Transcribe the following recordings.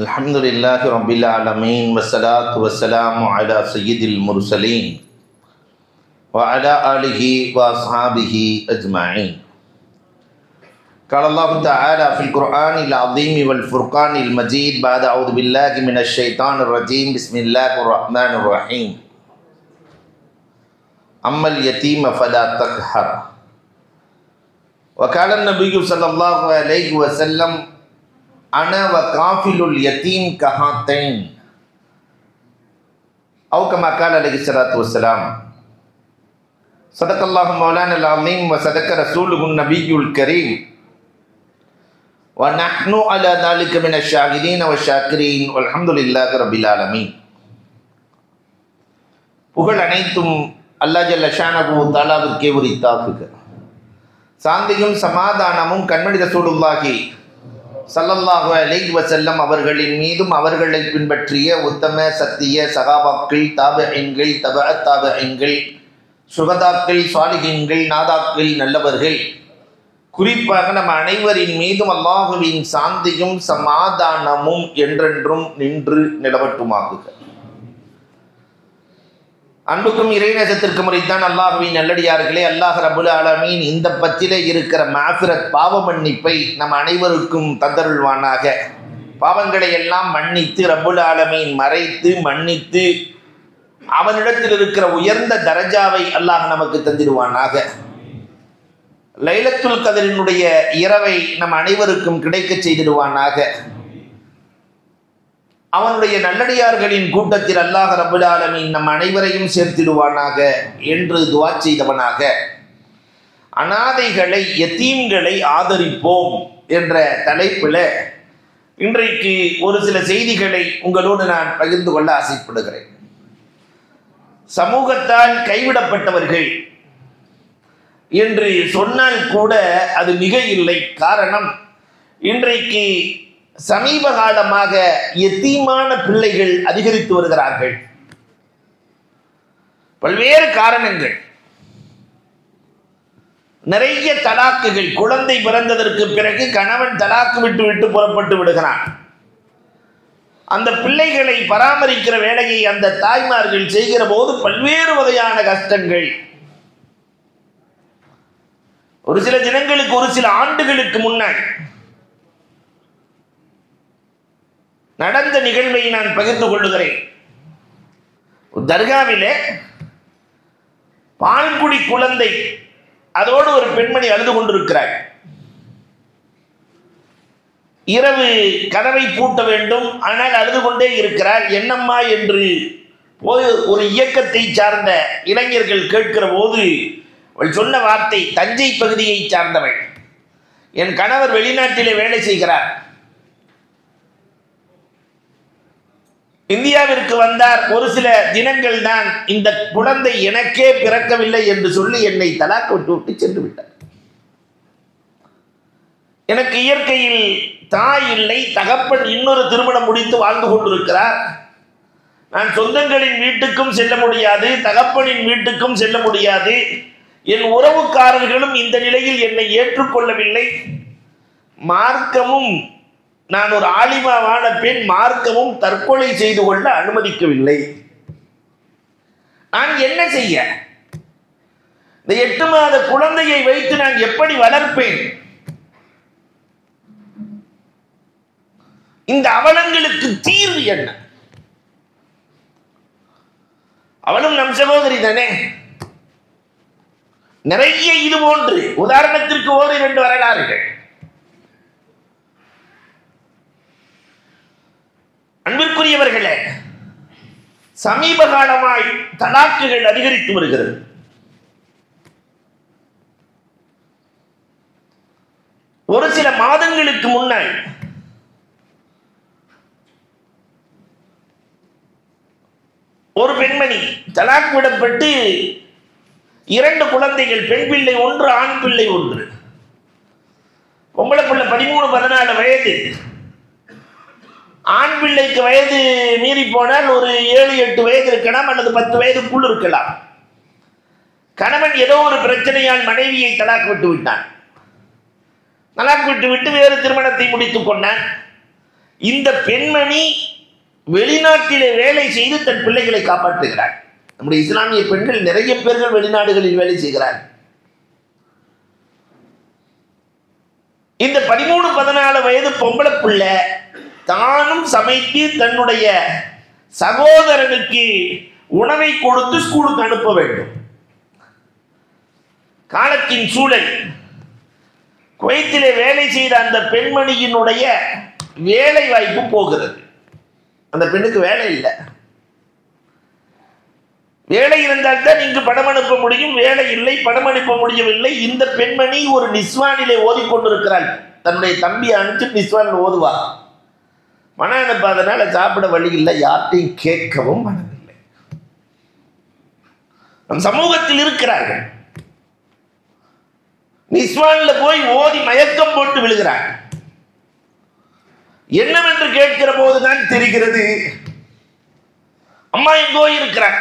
الحمد لله رب العالمين والصلاة والسلام على سيد المرسلين وعلى آله وأصحابه أجمعين قال الله تعالى في القرآن العظيم والفرقان المجيد بعد أعوذ بالله من الشيطان الرجيم بسم الله الرحمن الرحيم أما اليتيم فلا تقهر وقال النبي صلى الله عليه وسلم أنا وكافل اليتيم كهاتين أو كما قال عليه الصلاة والسلام صدق الله مولانا العظيم وصدق رسوله النبي الكريم ونحن على ذلك من الشاهدين والشاكرين والحمد لله رب العالمين புகழ் அனைத்தும் அல்லா ஜல்ல ஷானபு தாலாவிற்கே உரித்தாக்குக சாந்தியும் சமாதானமும் கண்மணி ரசூலுல்லாஹி சல்லல்லாஹு அலை வசல்லம் அவர்களின் மீதும் அவர்களை பின்பற்றிய உத்தம சத்திய சகாபாக்கள் தாபஎண்கள் தப தாபஎண்கள் சுகதாக்கள் சாலிகின்கள் நாதாக்கள் நல்லவர்கள். குறிப்பாக நம் அனைவரின் மீதும் அல்லாஹுவின் சாந்தியும் சமாதானமும் என்றென்றும் நின்று நிலவட்டுமாகுக. அன்புக்கும் இறைநேசத்திற்கு முறைத்தான் அல்லாஹுவின் நல்லடியார்களே. அல்லாஹ் ரபுல் ஆலமீன் இந்த பத்திலே இருக்கிற மாஃபிரத் பாவ மன்னிப்பை நம் அனைவருக்கும் தந்தருள்வானாக. பாவங்களை எல்லாம் மன்னித்து ரபுல் ஆலமீன் மறைத்து மன்னித்து அவனிடத்தில் இருக்கிற உயர்ந்த தரஜாவை அல்லாஹ் நமக்கு தந்திடுவானாக. லைலத்துல் கதரினுடைய இரவை நம் அனைவருக்கும் கிடைக்க செய்திடுவானாக. அவனுடைய நல்லடியார்களின் கூட்டத்தில் அல்லாஹ் ரபுலாலமின் நம் அனைவரையும் சேர்த்திடுவானாக என்று துவா செய்தவனாக. அனாதைகளை எத்தீம்களை ஆதரிப்போம் என்ற தலைப்பில் இன்றைக்கு ஒரு சில செய்திகளை உங்களோடு நான் பகிர்ந்து கொள்ள ஆசைப்படுகிறேன். சமூகத்தால் கைவிடப்பட்டவர்கள் என்று சொன்னால் கூட அது மிக இல்லை. காரணம் இன்றைக்கு சமீப காலமாக எத்தீமான பிள்ளைகள் அதிகரித்து வருகிறார்கள். பல்வேறு காரணங்கள். நிறைய தலாக்குகள். குழந்தை பிறந்ததற்கு பிறகு கணவன் தலாக்கு விட்டு விட்டு புறப்பட்டு விடுகிறான். அந்த பிள்ளைகளை பராமரிக்கிற வேலையை அந்த தாய்மார்கள் செய்கிற போது பல்வேறு வகையான கஷ்டங்கள். ஒரு சில தினங்களுக்கு ஒரு சில ஆண்டுகளுக்கு முன்னால் நடந்த நிகழ்வை நான் பகிர்ந்து கொள்ளுகிறேன். தர்காவிலே பால்குடி குழந்தை அதோடு ஒரு பெண்மணி அழுது கொண்டிருக்கிறார் இரவு கதவை பூட்ட வேண்டும் ஆனால் அழுது கொண்டே இருக்கிறார் என்னம்மா என்று ஒரு இயக்கத்தை சார்ந்த இளைஞர்கள் கேட்கிற போது அவள் சொன்ன வார்த்தை தஞ்சை பகுதியை சார்ந்தவள். என் கணவர் வெளிநாட்டிலே வேலை செய்கிறார். இந்தியாவிற்கு வந்தார் ஒரு சில தினங்கள் தான் இந்த குழந்தை எனக்கே பிறக்கவில்லை என்று சொல்லி என்னை தலாக்கு விட்டு விட்டு சென்று விட்டார். எனக்கு இயற்கையில் தாய் இல்லை தகப்பன் இன்னொரு திருமணம் முடித்து வாழ்ந்து கொண்டிருக்கிறார். நான் சொந்தங்களின் வீட்டுக்கும் செல்ல முடியாது தகப்பனின் வீட்டுக்கும் செல்ல முடியாது. என் உறவுக்காரர்களும் இந்த நிலையில் என்னை ஏற்றுக்கொள்ளவில்லை. மார்க்கமும் நான் ஒரு ஆலிமாவான பெண் மார்க்கமும் தற்கொலை செய்து கொள்ள அனுமதிக்கவில்லை. நான் என்ன செய்ய? இந்த எட்டு மாத குழந்தையை வைத்து நான் எப்படி வளர்ப்பேன்? இந்த அவலங்களுக்கு தீர்வு என்ன? அவளும் நம் சகோதரி தானே? நிறைய இது போன்று. உதாரணத்திற்கு ஓர் இரண்டு வரலாறுகள். அன்பிற்குரியவர்களே சமீப காலமாய் தலாக்குகள் அதிகரித்து வருகிறது. ஒரு சில மாதங்களுக்கு முன்னால் ஒரு பெண்மணி தலாக் விடப்பட்டு இரண்டு குழந்தைகள் பெண் பிள்ளை ஒன்று ஆண் பிள்ளை ஒன்று. பொம்பளை பிள்ளை பதிமூணு பதினாலு வயது. ஆண் பிள்ளைக்கு வயது மீறி போனால் ஒரு ஏழு எட்டு வயது இருக்கலாம் அல்லது பத்து வயதுக்குள் இருக்கலாம். கணவன் ஏதோ ஒரு பிரச்சனையால் மனைவியை தலாக்கு விட்டு விட்டான். தலாக்கு விட்டு விட்டு வேறு திருமணத்தை முடித்துக் கொண்டான். இந்த பெண்மணி வெளிநாட்டிலே வேலை செய்து தன் பிள்ளைகளை காப்பாற்றுகிறார் நம்முடைய இஸ்லாமிய பெண்கள் நிறைய பேர்கள் வெளிநாடுகளில் வேலை செய்கிறார் இந்த பதிமூணு பதினாலு வயது பொம்பளை பிள்ளை தானும் சமைத்து தன்னுடைய சகோதரனுக்கு உணவை கொடுத்து ஸ்கூலுக்கு அனுப்ப வேண்டும். காலத்தின் சூழல். குவைத்திலே வேலை செய்த அந்த பெண்மணியினுடைய வேலை வாய்ப்பு போகிறது. அந்த பெண்ணுக்கு வேலை இல்லை. வேலை இருந்தால் தான் இங்கு படம் அனுப்ப முடியும். வேலை இல்லை படம் அனுப்ப முடியவில்லை. இந்த பெண்மணி ஒரு நிஸ்வானிலே ஓதிக்கொண்டிருக்கிறாள். தன்னுடைய தம்பியை அனுப்பிச்சு நிஸ்வானில் ஓதுவார் பணம் அனுப்பாதனால சாப்பிட வழி இல்லை யார்ட்டையும் கேட்கவும் மனதில்லை நம் சமூகத்தில் இருக்கிறார்கள். நிஸ்வானில் போய் ஓதி மயக்கம் போட்டு விழுகிறார். என்னவென்று கேட்கிற போதுதான் தெரிகிறது. அம்மா எங்கோ இருக்கிறார்.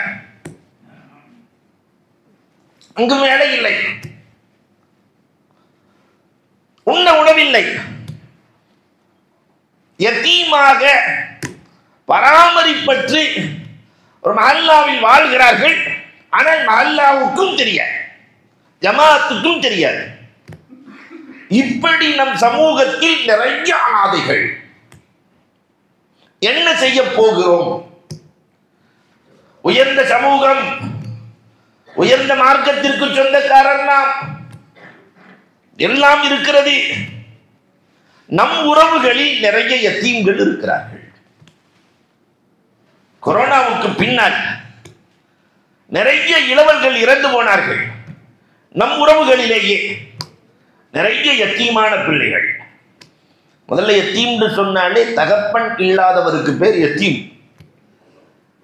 அங்கு வேலை இல்லை. உண்ண உணவில்லை. எத்தீமாக பராமரிப்பற்று ஒரு மஹல்லாவில் வாழ்கிறார்கள் ஆனால் மஹல்லாவுக்கும் தெரியாது ஜமாத்துக்கும் தெரியாது. இப்படி நம் சமூகத்தில் நிறைய அனாதைகள். என்ன செய்ய போகிறோம்? உயர்ந்த சமூகம் உயர்ந்த மார்க்கத்திற்கு சொந்தக்காரர் நாம். எல்லாம் இருக்கிறது. நம் உறவுகளில் நிறைய எத்தீம்கள் இருக்கிறார்கள். கொரோனாவுக்கு பின்னால் நிறைய இளவல்கள் இறந்து போனார்கள். நம் உறவுகளிலேயே நிறைய எத்தீமான பிள்ளைகள். முதல்ல எத்தீம்னு சொன்னாலே தகப்பன் இல்லாதவருக்கு பேர் எத்தீம்.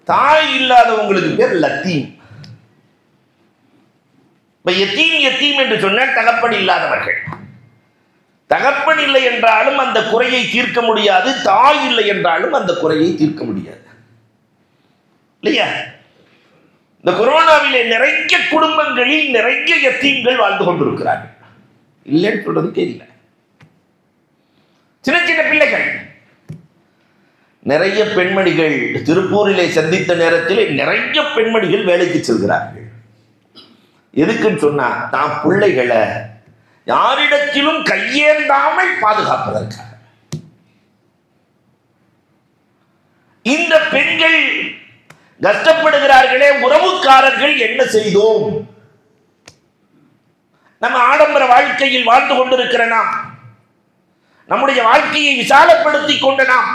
தாய் இல்லாதவங்களுக்கு பேர் லத்தீம். இப்ப எத்தீம் எத்தீம் என்று சொன்னால் தகப்பன் இல்லாதவர்கள். தகப்பன் இல்லை என்றாலும் அந்த குறையை தீர்க்க முடியாது தாய் இல்லை என்றாலும் அந்த குறையை தீர்க்க முடியாது. இல்லையா? இந்த கொரோனாவிலே நிறைய குடும்பங்களில் நிறைய எத்தீம்கள் வாழ்ந்து கொண்டிருக்கிறார்கள். இல்லைன்னு சொல்றதுக்கே இல்லை சின்ன சின்ன பிள்ளைகள். நிறைய பெண்மணிகள் திருப்பூரிலே சந்தித்த நேரத்தில் நிறைய பெண்மணிகள் வேலைக்கு செல்கிறார்கள். எதுக்குன்னு சொன்னா தான் பிள்ளைகளை யாரிடத்திலும் கையேந்தாமல் பாதுகாப்பதற்காக. இந்த பெண்கள் கஷ்டப்படுகிறார்களே உறவுக்காரர்கள் என்ன செய்தோம்? நம்ம ஆடம்பர வாழ்க்கையில் வாழ்ந்து கொண்டிருக்கிற நாம் நம்முடைய வாழ்க்கையை விசாலப்படுத்திக் கொண்ட நாம்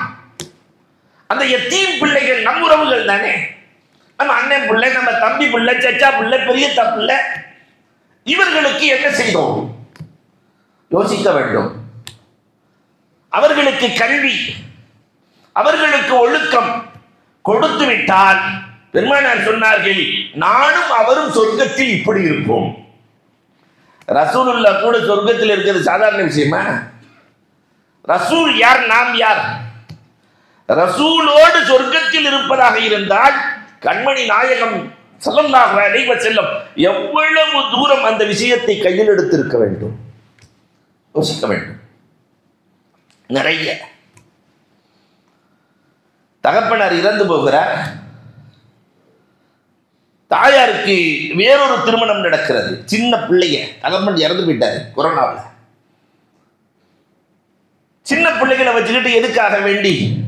அந்த எத்தீம் பிள்ளைகள் நம் உறவுகள் தானே? நம்ம அண்ணன் பிள்ளை நம்ம தம்பி பிள்ளை சச்சா பிள்ளை பெரிய பிள்ளை இவர்களுக்கு என்ன செய்தோம்? யோசிக்க வேண்டும். அவர்களுக்கு கல்வி அவர்களுக்கு ஒழுக்கம் கொடுத்து விட்டால் பெருமானார் சொன்னார்கள் நானும் அவரும் சொர்க்கத்தில் இப்படி இருப்போம். ரசூலுல்லா கூட சொர்க்கத்தில் இருக்கிறது சாதாரண விஷயமா? ரசூல் யார் நாம் யார்? ரசூலோடு சொர்க்கத்தில் இருப்பதாக இருந்தால் கண்மணி நாயகம் செல்லம் அலைஹி எவ்வளவு தூரம் அந்த விஷயத்தை கையில் எடுத்திருக்க வேண்டும்? யோசிக்க வேண்டும். நிறைய. தகப்பனார் இறந்து போகிறார். தாயாருக்கு வேறொரு திருமணம் நடக்கிறது. சின்ன பிள்ளைய தகப்பன் இறந்து போயிட்டாரு கொரோனாவில். சின்ன பிள்ளைகளை வச்சுக்கிட்டு எதுக்காக வேண்டி?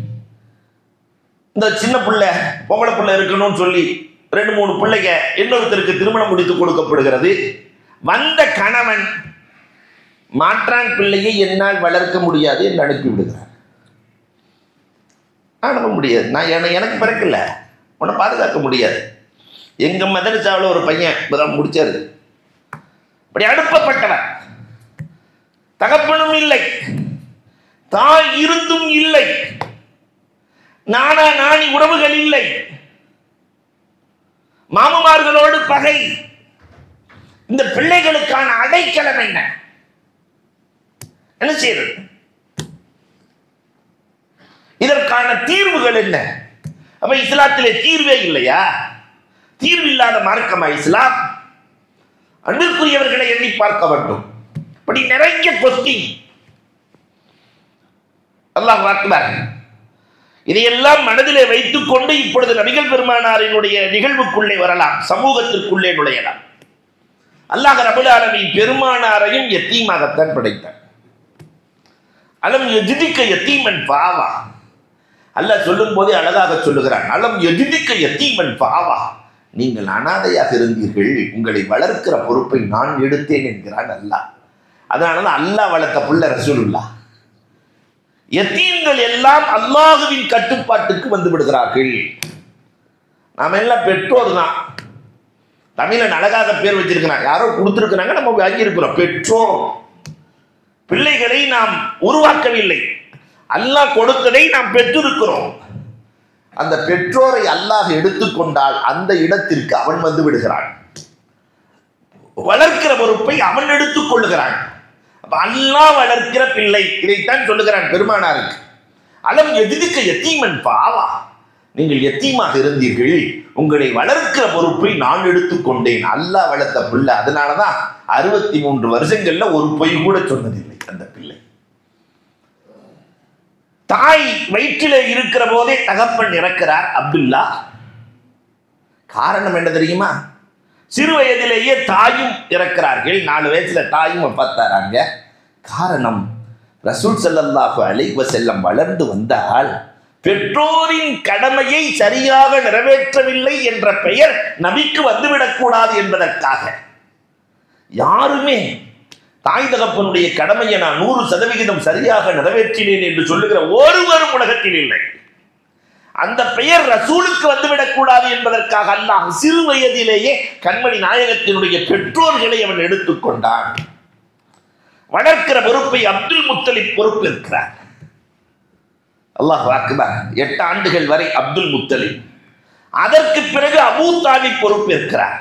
இந்த சின்ன பிள்ளை பொம்பளை பிள்ளை இருக்கணும்னு சொல்லி ரெண்டு மூணு பிள்ளைங்க இன்னொருத்தருக்கு திருமணம் முடித்து கொடுக்கப்படுகிறது. வந்த கணவன் மாற்றான் பிள்ளையை என்னால் வளர்க்க முடியாது என்று அனுப்பிவிடுகிறார். அனுப்ப முடியாது. நான் எனக்கு பிறக்கல. உன்னை பாதுகாக்க முடியாது. எங்கள் மதரசாவில் ஒரு பையன் இப்பதான் முடிச்சாரு. அப்படி அனுப்பப்பட்டவன். தகப்பனும் இல்லை. தாய் இருந்தும் இல்லை. நானா நாணி உறவுகள் இல்லை. மாமமார்களோடு பகை. இந்த பிள்ளைகளுக்கான அடைக்கலம் என்ன? என்ன செய்யறது? இதற்கான தீர்வுகள் என்ன? அப்ப இஸ்லாத்திலே தீர்வே இல்லையா? தீர்வு இல்லாத மார்க்கமா இஸ்லாம்? அன்பிற்குரியவர்களை எண்ணி பார்க்க வேண்டும். இப்படி நிறைய கொஸ்டின் அல்லாஹ் வாக்குவார் இதையெல்லாம் மனதிலே வைத்துக் கொண்டு இப்பொழுது நபிகள் பெருமானாரினுடைய நிகழ்வுக்குள்ளே வரலாம். சமூகத்திற்குள்ளே நுழையலாம். அல்லாஹ் ரபுல் ஆலமி பெருமானாரையும் எத்தீமாகத்தான் படைத்தார். அலம் எஜிதிக்க எத்தீமன் பாவா. அல்லாஹ் சொல்லும் போதே அழகாக சொல்லுகிறான் அலம் எஜிதிக்க எத்தீமன் பாவா. நீங்கள் அனாதையாக இருந்தீர்கள் உங்களை வளர்க்கிற பொறுப்பை நான் எடுத்தேன் என்கிறான் அல்லாஹ். அதனாலதான் அல்லாஹ் வளர்த்த புள்ள ரசூலுல்லா எத்தீம்கள் எல்லாம் அல்லாஹுவின் கட்டுப்பாட்டுக்கு வந்து விடுகிறார்கள். நாம எல்லாம் பெற்றோர் தான். தமிழன் அழகாக பேர் வச்சிருக்கிறான். யாரோ கொடுத்துருக்கிறாங்க நம்ம வாங்கியிருக்கிறோம். பெற்றோம் பிள்ளைகளை நாம் உருவாக்கவில்லை. அல்லாஹ் கொடுத்ததை நாம் பெற்றிருக்கிறோம். அந்த பெற்றோரை அல்லாஹ் எடுத்துக்கொண்டால் அந்த இடத்திற்கு அவன் வந்து விடுகிறான். வளர்க்கிற பொறுப்பை அவன் எடுத்துக் கொள்ளுகிறான். அல்லாஹ் வளர்க்கிற பிள்ளை இதைத்தான் சொல்லுகிறான் பெருமானாருக்கு. அலம் எதிர்க்க எத்தீமன் பாவா? நீங்கள் எத்தீமாக இருந்தீர்கள்? உங்களை வளர்க்கிற பொறுப்பை நான் எடுத்துக்கொண்டேன். அல்லாஹ் வளர்த்த பிள்ளை. அதனாலதான் அறுபத்தி மூன்று வருஷங்கள்ல ஒரு பொய் கூட சொன்னதில்லை அந்த பிள்ளை. தாய் வயிற்றில இருக்கிற போதே தகப்பன் இறக்கிறார் அப்துல்லா. காரணம் என்ன தெரியுமா? சிறு வயதிலேயே தாயும் இறக்கிறார்கள். நாலு வயசுல தாயும் பார்த்தாராங்க காரணம் ரசூல் செல்லல்லாஹு அலைவ செல்லம் வளர்ந்து வந்தால் பெற்றோரின் கடமையை சரியாக நிறைவேற்றவில்லை என்ற பெயர் நபிக்கு வந்துவிடக்கூடாது என்பதற்காக. யாருமே தாய் தகப்பனுடைய கடமையை நான் நூறு சதவிகிதம் சரியாக நிறைவேற்றினேன் என்று சொல்லுகிற ஒருவரும் உலகத்தில் இல்லை. அந்த பெயர் ரசூலுக்கு வந்துவிடக்கூடாது என்பதற்காக அல்லாஹ் சிறு வயதிலேயே கண்மணி நாயகத்தினுடைய பெற்றோர்களை அவன் எடுத்துக்கொண்டான் வளர்க்கிற பொறுப்பை அப்துல் முத்தலிப் பொறுப்பேற்கிறார். அல்லாஹ் அக்பர் எட்டு ஆண்டுகள் வரை அப்துல் முத்தலிப். அதற்கு பிறகு அபூ தாலிப் பொறுப்பேற்கிறார்.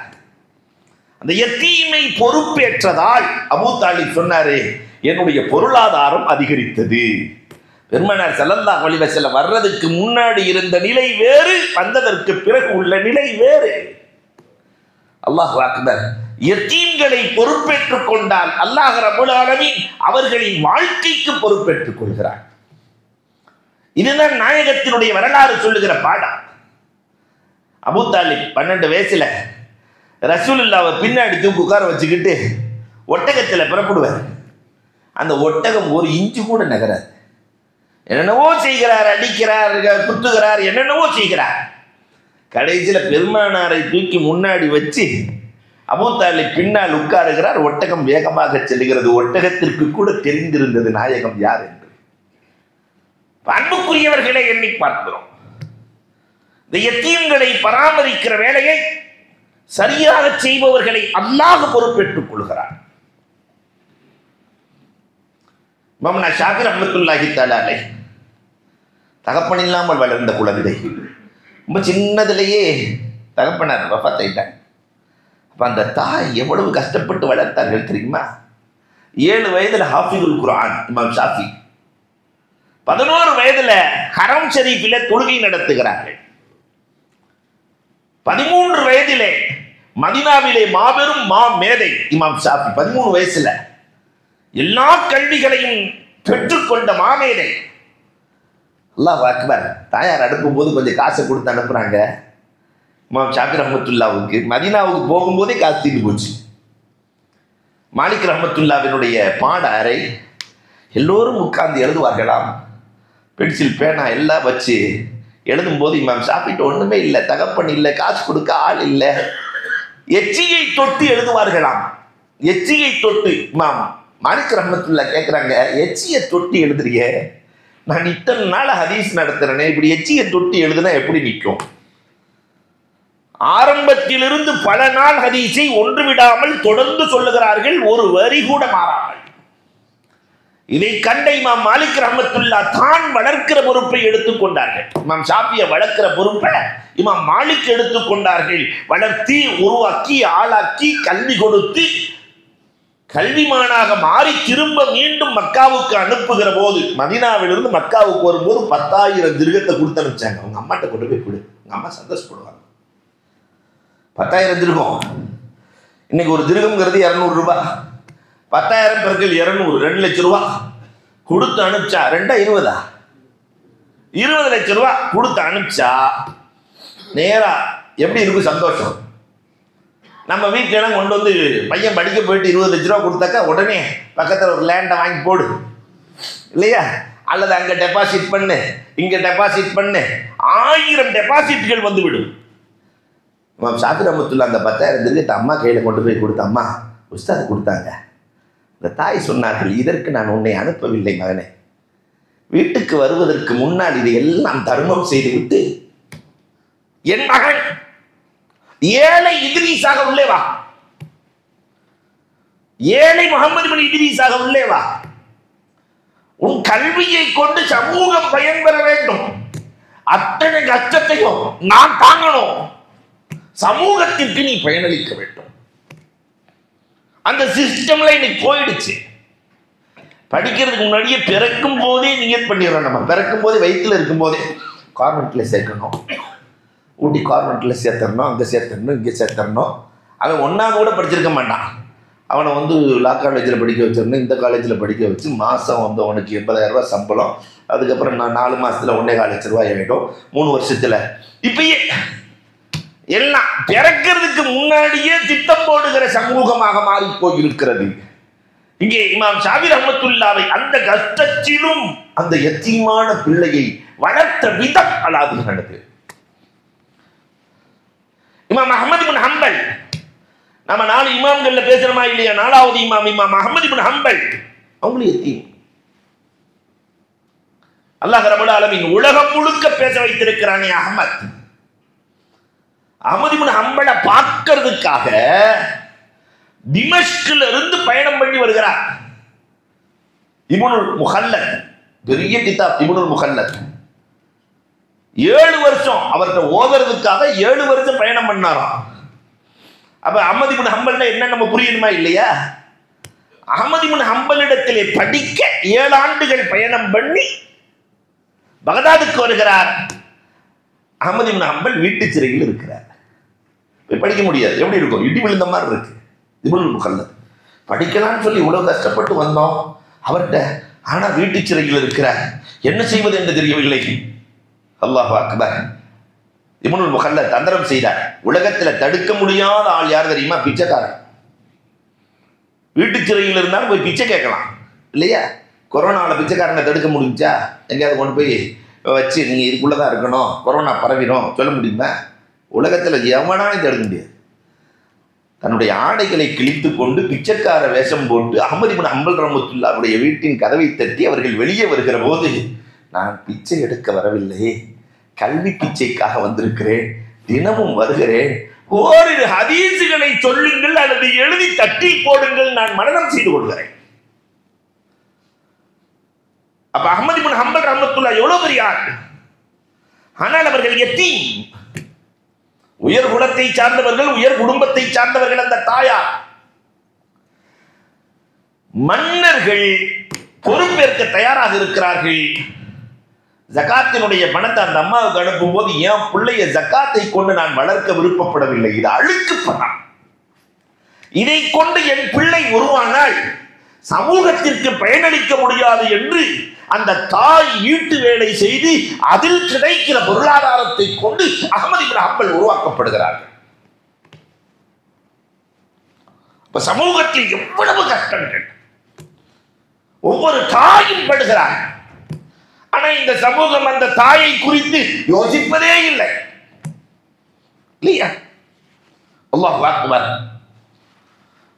அந்த எத்தீமை பொறுப்பேற்றதால் அபூ தாலிப் சொன்னாரு என்னுடைய பொருளாதாரம் அதிகரித்தது. பெருமனார் செல்லந்தா வழிவ செல்ல வர்றதுக்கு முன்னாடி இருந்த நிலை வேறு வந்ததற்கு பிறகு உள்ள நிலை வேறு. அல்லாஹ் அக்பர் எத்தீம்களை பொறுப்பேற்றுக் கொண்டால் அல்லாஹ் ரபுல் அவர்களின் வாழ்க்கைக்கு பொறுப்பேற்றுக் கொள்கிறார். இதுதான் நாயகத்தினுடைய வரலாறு சொல்லுகிற பாடம் அபூ தாலிப் பன்னெண்டு வயசுல ரசூலுல்லாவை பின்னாடி தூக்கு உட்கார வச்சுக்கிட்டு ஒட்டகத்தில் புறப்படுவார். அந்த ஒட்டகம் ஒரு இன்ச்சு கூட நகராது. என்னென்னவோ செய்கிறார் அடிக்கிறார் குத்துகிறார் என்னென்னவோ செய்கிறார். கடைசியில் பெருமானாரை தூக்கி முன்னாடி வச்சு அபூத்தாலி பின்னால் உட்காருகிறார். ஒட்டகம் வேகமாக செல்கிறது ஒட்டகத்திற்கு கூட தெரிந்திருந்தது நாயகம் யார் என்று. அன்புக்குரியவர்களை எண்ணி பார்க்கிறோம். இந்த எத்தீம்களை பராமரிக்கிற வேலையை சரியாக செய்பவர்களை அல்லாஹ் பொறுப்பேற்றுக் கொள்கிறார். மம்னா ஷாகிர் அஹமத்துல்லாஹி தலாலை தகப்பன் இல்லாமல் வளர்ந்த குழந்தை. ரொம்ப சின்னதுலேயே தகப்பனார் வஃத்தாயிட்டாங்க. அப்போ அந்த தாய் எவ்வளவு கஷ்டப்பட்டு வளர்த்தார்கள் தெரியுமா? ஏழு வயதில் ஹாஃபிதுல் குரான் இமாம் ஷாஃபி. பதினோரு வயதுல ஹரம் ஷரீஃபில தொழுகை நடத்துகிறார்கள். பதிமூன்று வயதிலே மதினாவிலே மாபெரும் மா மேதை இமாம் ஷாஃபி பதிமூணு வயசுல எல்லா கல்விகளையும் பெற்றுக்கொண்ட மாமேதை அல்லாஹ் அக்பர் தாயார் அனுப்பும்போது கொஞ்சம் காசை கொடுத்து அனுப்புறாங்க. இமாம் ஷாஃபி ரஹமத்துல்லாவுக்கு மதினாவுக்கு போகும்போதே காசு தீர்ந்து போச்சு. மாலிக் ரஹமத்துல்லாவினுடைய பாட அறை எல்லோரும் உட்கார்ந்து எழுதுவார்களாம். பென்சில் பேனா எல்லாம் வச்சு எழுதும்போது இமாம் சாப்பிட்டு ஒன்றுமே இல்லை தகப்பன் இல்லை காசு கொடுக்க ஆள் இல்லை. எச்சியை தொட்டு எழுதுவார்களாம். எச்சியை தொட்டு இமாம் மாலிக் ரஹமத்துல்லா கேட்குறாங்க எச்சியை தொட்டு எழுதுறிய? நான் இத்தனை நாள் ஹதீஸ் நடத்துறேனே இப்படி எச்சியை தொட்டு எழுதுனா எப்படி நிற்கும்? ஆரம்பத்திலிருந்து பல நாள் ஹதீஸை ஒன்று விடாமல் தொடர்ந்து சொல்லுகிறார்கள் ஒரு வரி கூட மாறாமல். இதை கண்ட இமாம் மாலிக் ரஹமத்துல்லா தான் வளர்க்கிற பொறுப்பை எடுத்துக்கொண்டார்கள் இமாம் ஷாப்பிய வளர்க்கிற பொறுப்பை இமாம் மாலிக் எடுத்துக்கொண்டார்கள் வளர்த்தி உருவாக்கி ஆளாக்கி கல்வி கொடுத்து கல்விமானாக மாறி திரும்ப மீண்டும் மக்காவுக்கு அனுப்புகிற போது மதினாவிலிருந்து மக்காவுக்கு வரும்போது பத்தாயிரம் திருகத்தை கொடுத்து அனுப்பிச்சாங்க. அவங்க அம்மாட்ட கொண்டு போய் கொடு. உங்க அம்மா சந்தோஷப்படுவாங்க. பத்தாயிரம் திருகம். இன்னைக்கு ஒரு திருகம்ங்கிறது இரநூறு ரூபாய். பத்தாயிரம் பெருக்கள் இரநூறு ரெண்டு லட்சம் ரூபா கொடுத்து அனுப்பிச்சா ரெண்டா இருபதா? இருபது லட்சம் ரூபா கொடுத்து அனுப்பிச்சா நேரா எப்படி இருக்கும் சந்தோஷம்? நம்ம வீட்டிலலாம் கொண்டு வந்து பையன் படிக்க போயிட்டு இருபது லட்ச ரூபா கொடுத்தாக்கா உடனே பக்கத்தில் ஒரு லேண்டை வாங்கி போடு. இல்லையா? அல்லது அங்கே டெபாசிட் பண்ணு இங்கே டெபாசிட் பண்ணு ஆயிரம் டெபாசிட்கள் வந்துவிடும் சாத்திரமுத்துல அந்த பத்தாயிரத்துக்கு அம்மா கையில் கொண்டு போய் கொடுத்த அம்மா உஸ்தாது கொடுத்தாங்க. இந்த தாய் சொன்னார்கள் இதற்கு நான் உன்னை அனுப்பவில்லை மகனே. வீட்டுக்கு வருவதற்கு முன்னால் இது எல்லாம் தர்மம் செய்துவிட்டு என் மகன் ஏழை இதிரீஸாக உள்ளே வா. ஏழை முகமது பின் இதிரீஸாக உள்ளே வா. உன் கல்வியை கொண்டு சமூகம் பயன்பெற வேண்டும். அத்தனை கஷ்டத்தையும் நான் தாங்கணும். சமூகத்திற்கு நீ பயனளிக்க வேண்டும். அந்த சிஸ்டம்ல இன்னைக்கு போயிடுச்சு. படிக்கிறதுக்கு முன்னாடியே பிறக்கும் போதே நியத் பண்ணிடுறோம் நம்ம. பிறக்கும் போதே வயிற்றுல இருக்கும் போதே. கார்மெண்ட்ல சேர்க்கணும். ஊட்டி கார்மெண்ட்ல சேர்த்துடணும் அங்கே சேர்த்துடணும் இங்கே சேர்த்துடணும். அவன் ஒன்றாவது கூட படிச்சிருக்க மாட்டான். அவனை வந்து லா காலேஜில் படிக்க வச்சிடணும் இந்த காலேஜில் படிக்க வச்சு மாதம் வந்து அவனுக்கு எண்பதாயிரம் சம்பளம். அதுக்கப்புறம் நான் நாலு மாதத்தில் ஒன்றே கால் லட்ச ரூபாய் ஆகிடும் மூணு வருஷத்தில். இப்பயே எல்லாம் பிறக்கிறதுக்கு முன்னாடியே திட்டம் போடுகிற சமூகமாக மாறி போயிருக்கிறது இங்கே இமாம் ஷாபிர் அஹமத்துல்லாவை அந்த கஷ்டத்திலும் அந்த எத்தீமான பிள்ளையை வளர்த்த விதம் அல்லாது நடந்தது. இமாம் அஹமது பின் ஹம்பல். நம்ம நாலு இமாம்கள்ல பேசுறோமா இல்லையா? நாலாவது இமாம் இமாம் அஹமது பின் ஹம்பல். அவங்களும் எத்தீம். அல்லாஹ் ரபுல் ஆலமின் உலகம் முழுக்க பேச வைத்திருக்கிறானே அஹமத். அமதிமுன் பின் பார்க்கறதுக்காக திமஷ்கில் இருந்து பயணம் பண்ணி வருகிறார். இபுனுல் முஹல்லத் பெரிய கிதாப் இபுனுல் முஹல்லத் ஏழு வருஷம் அவர்கிட்ட ஓதுறதுக்காக ஏழு வருஷம் பயணம் பண்ணாராம். அப்ப அஹமது ஹம்பல்னா என்ன நம்ம புரியணுமா இல்லையா? அகமது ஹம்பலிடத்திலே படிக்க ஏழு ஆண்டுகள் பயணம் பண்ணி பகதாதுக்கு வருகிறார். அகமது ஹம்பல் வீட்டு சிறையில் இருக்கிறார். படிக்க முடியாது. எப்படி இருக்கும்? இடி விழுந்த மாதிரி இருக்கு. இபுல் முகல்ல படிக்கலாம்னு சொல்லி இவ்வளவு கஷ்டப்பட்டு வந்தோம். அவர்கிட்ட ஆனா வீட்டு சிறையில் இருக்கிறார் என்ன செய்வது என்று தெரியவில்லை. அல்லாஹ் அக்பர். இபுனுல் முகல்ல தந்திரம் செய்தார். உலகத்தில் தடுக்க முடியாத ஆள் யார் தெரியுமா? பிச்சைக்காரன். வீட்டு சிறையில் இருந்தாலும் போய் பிச்சை கேட்கலாம். இல்லையா? கொரோனாவில் பிச்சைக்காரனை தடுக்க முடிஞ்சா எங்கேயாவது கொண்டு போய் வச்சு நீங்கள் இதுக்குள்ளே தான் இருக்கணும். கொரோனா பரவிடும். சொல்ல முடியுமா? உலகத்தில் எவனாலும் தடுக்க முடியாது. தன்னுடைய ஆடைகளை கிழித்து கொண்டு பிச்சைக்கார வேஷம் போட்டு அகமது பின் அம்பல் ரமத்துல்லாவுடைய வீட்டின் கதவை தட்டி அவர்கள் வெளியே வருகிற போது நான் பிச்சை எடுக்க வரவில்லை. கல்வி பிச்சைக்காக வந்திருக்கிறேன். தினமும் வருகிறேன். ஓரிரு ஹதீசுகளை சொல்லுங்கள் அல்லது எழுதி தட்டி போடுங்கள். நான் மரணம் செய்து கொள்கிறேன். அப்ப அகமது பின் ஹம்பல் ரமத்துல்லா எவ்வளவு பெரிய ஆனால் அவர்கள் எத்தீம். உயர் குலத்தை சார்ந்தவர்கள் உயர் குடும்பத்தை சார்ந்தவர்கள் அந்த தாயார். மன்னர்கள் பொறுப்பேற்க தயாராக இருக்கிறார்கள். ஜகாத்தினுடைய பணத்தை அந்த அம்மாவுக்கு அனுப்பும் போது என் பிள்ளைய ஜக்காத்தை கொண்டு நான் வளர்க்க விருப்பப்படவில்லை. இது அழுக்கு பணம். இதை கொண்டு என் பிள்ளை உருவானால் சமூகத்திற்கு பயனளிக்க முடியாது என்று அந்த தாய் ஈட்டு வேலை செய்து அதில் கிடைக்கிற பொருளாதாரத்தை கொண்டு அகமது இப்னு ஹம்பல் உருவாக்கப்படுகிறார்கள். இப்ப சமூகத்தில் எவ்வளவு கஷ்டங்கள். ஒவ்வொரு தாயும் படுகிறார் ஆனா இந்த சமூகம் அந்த தாயை குறித்து யோசிப்பதே இல்லை. இல்லையா? அல்லாஹ் அக்பர்.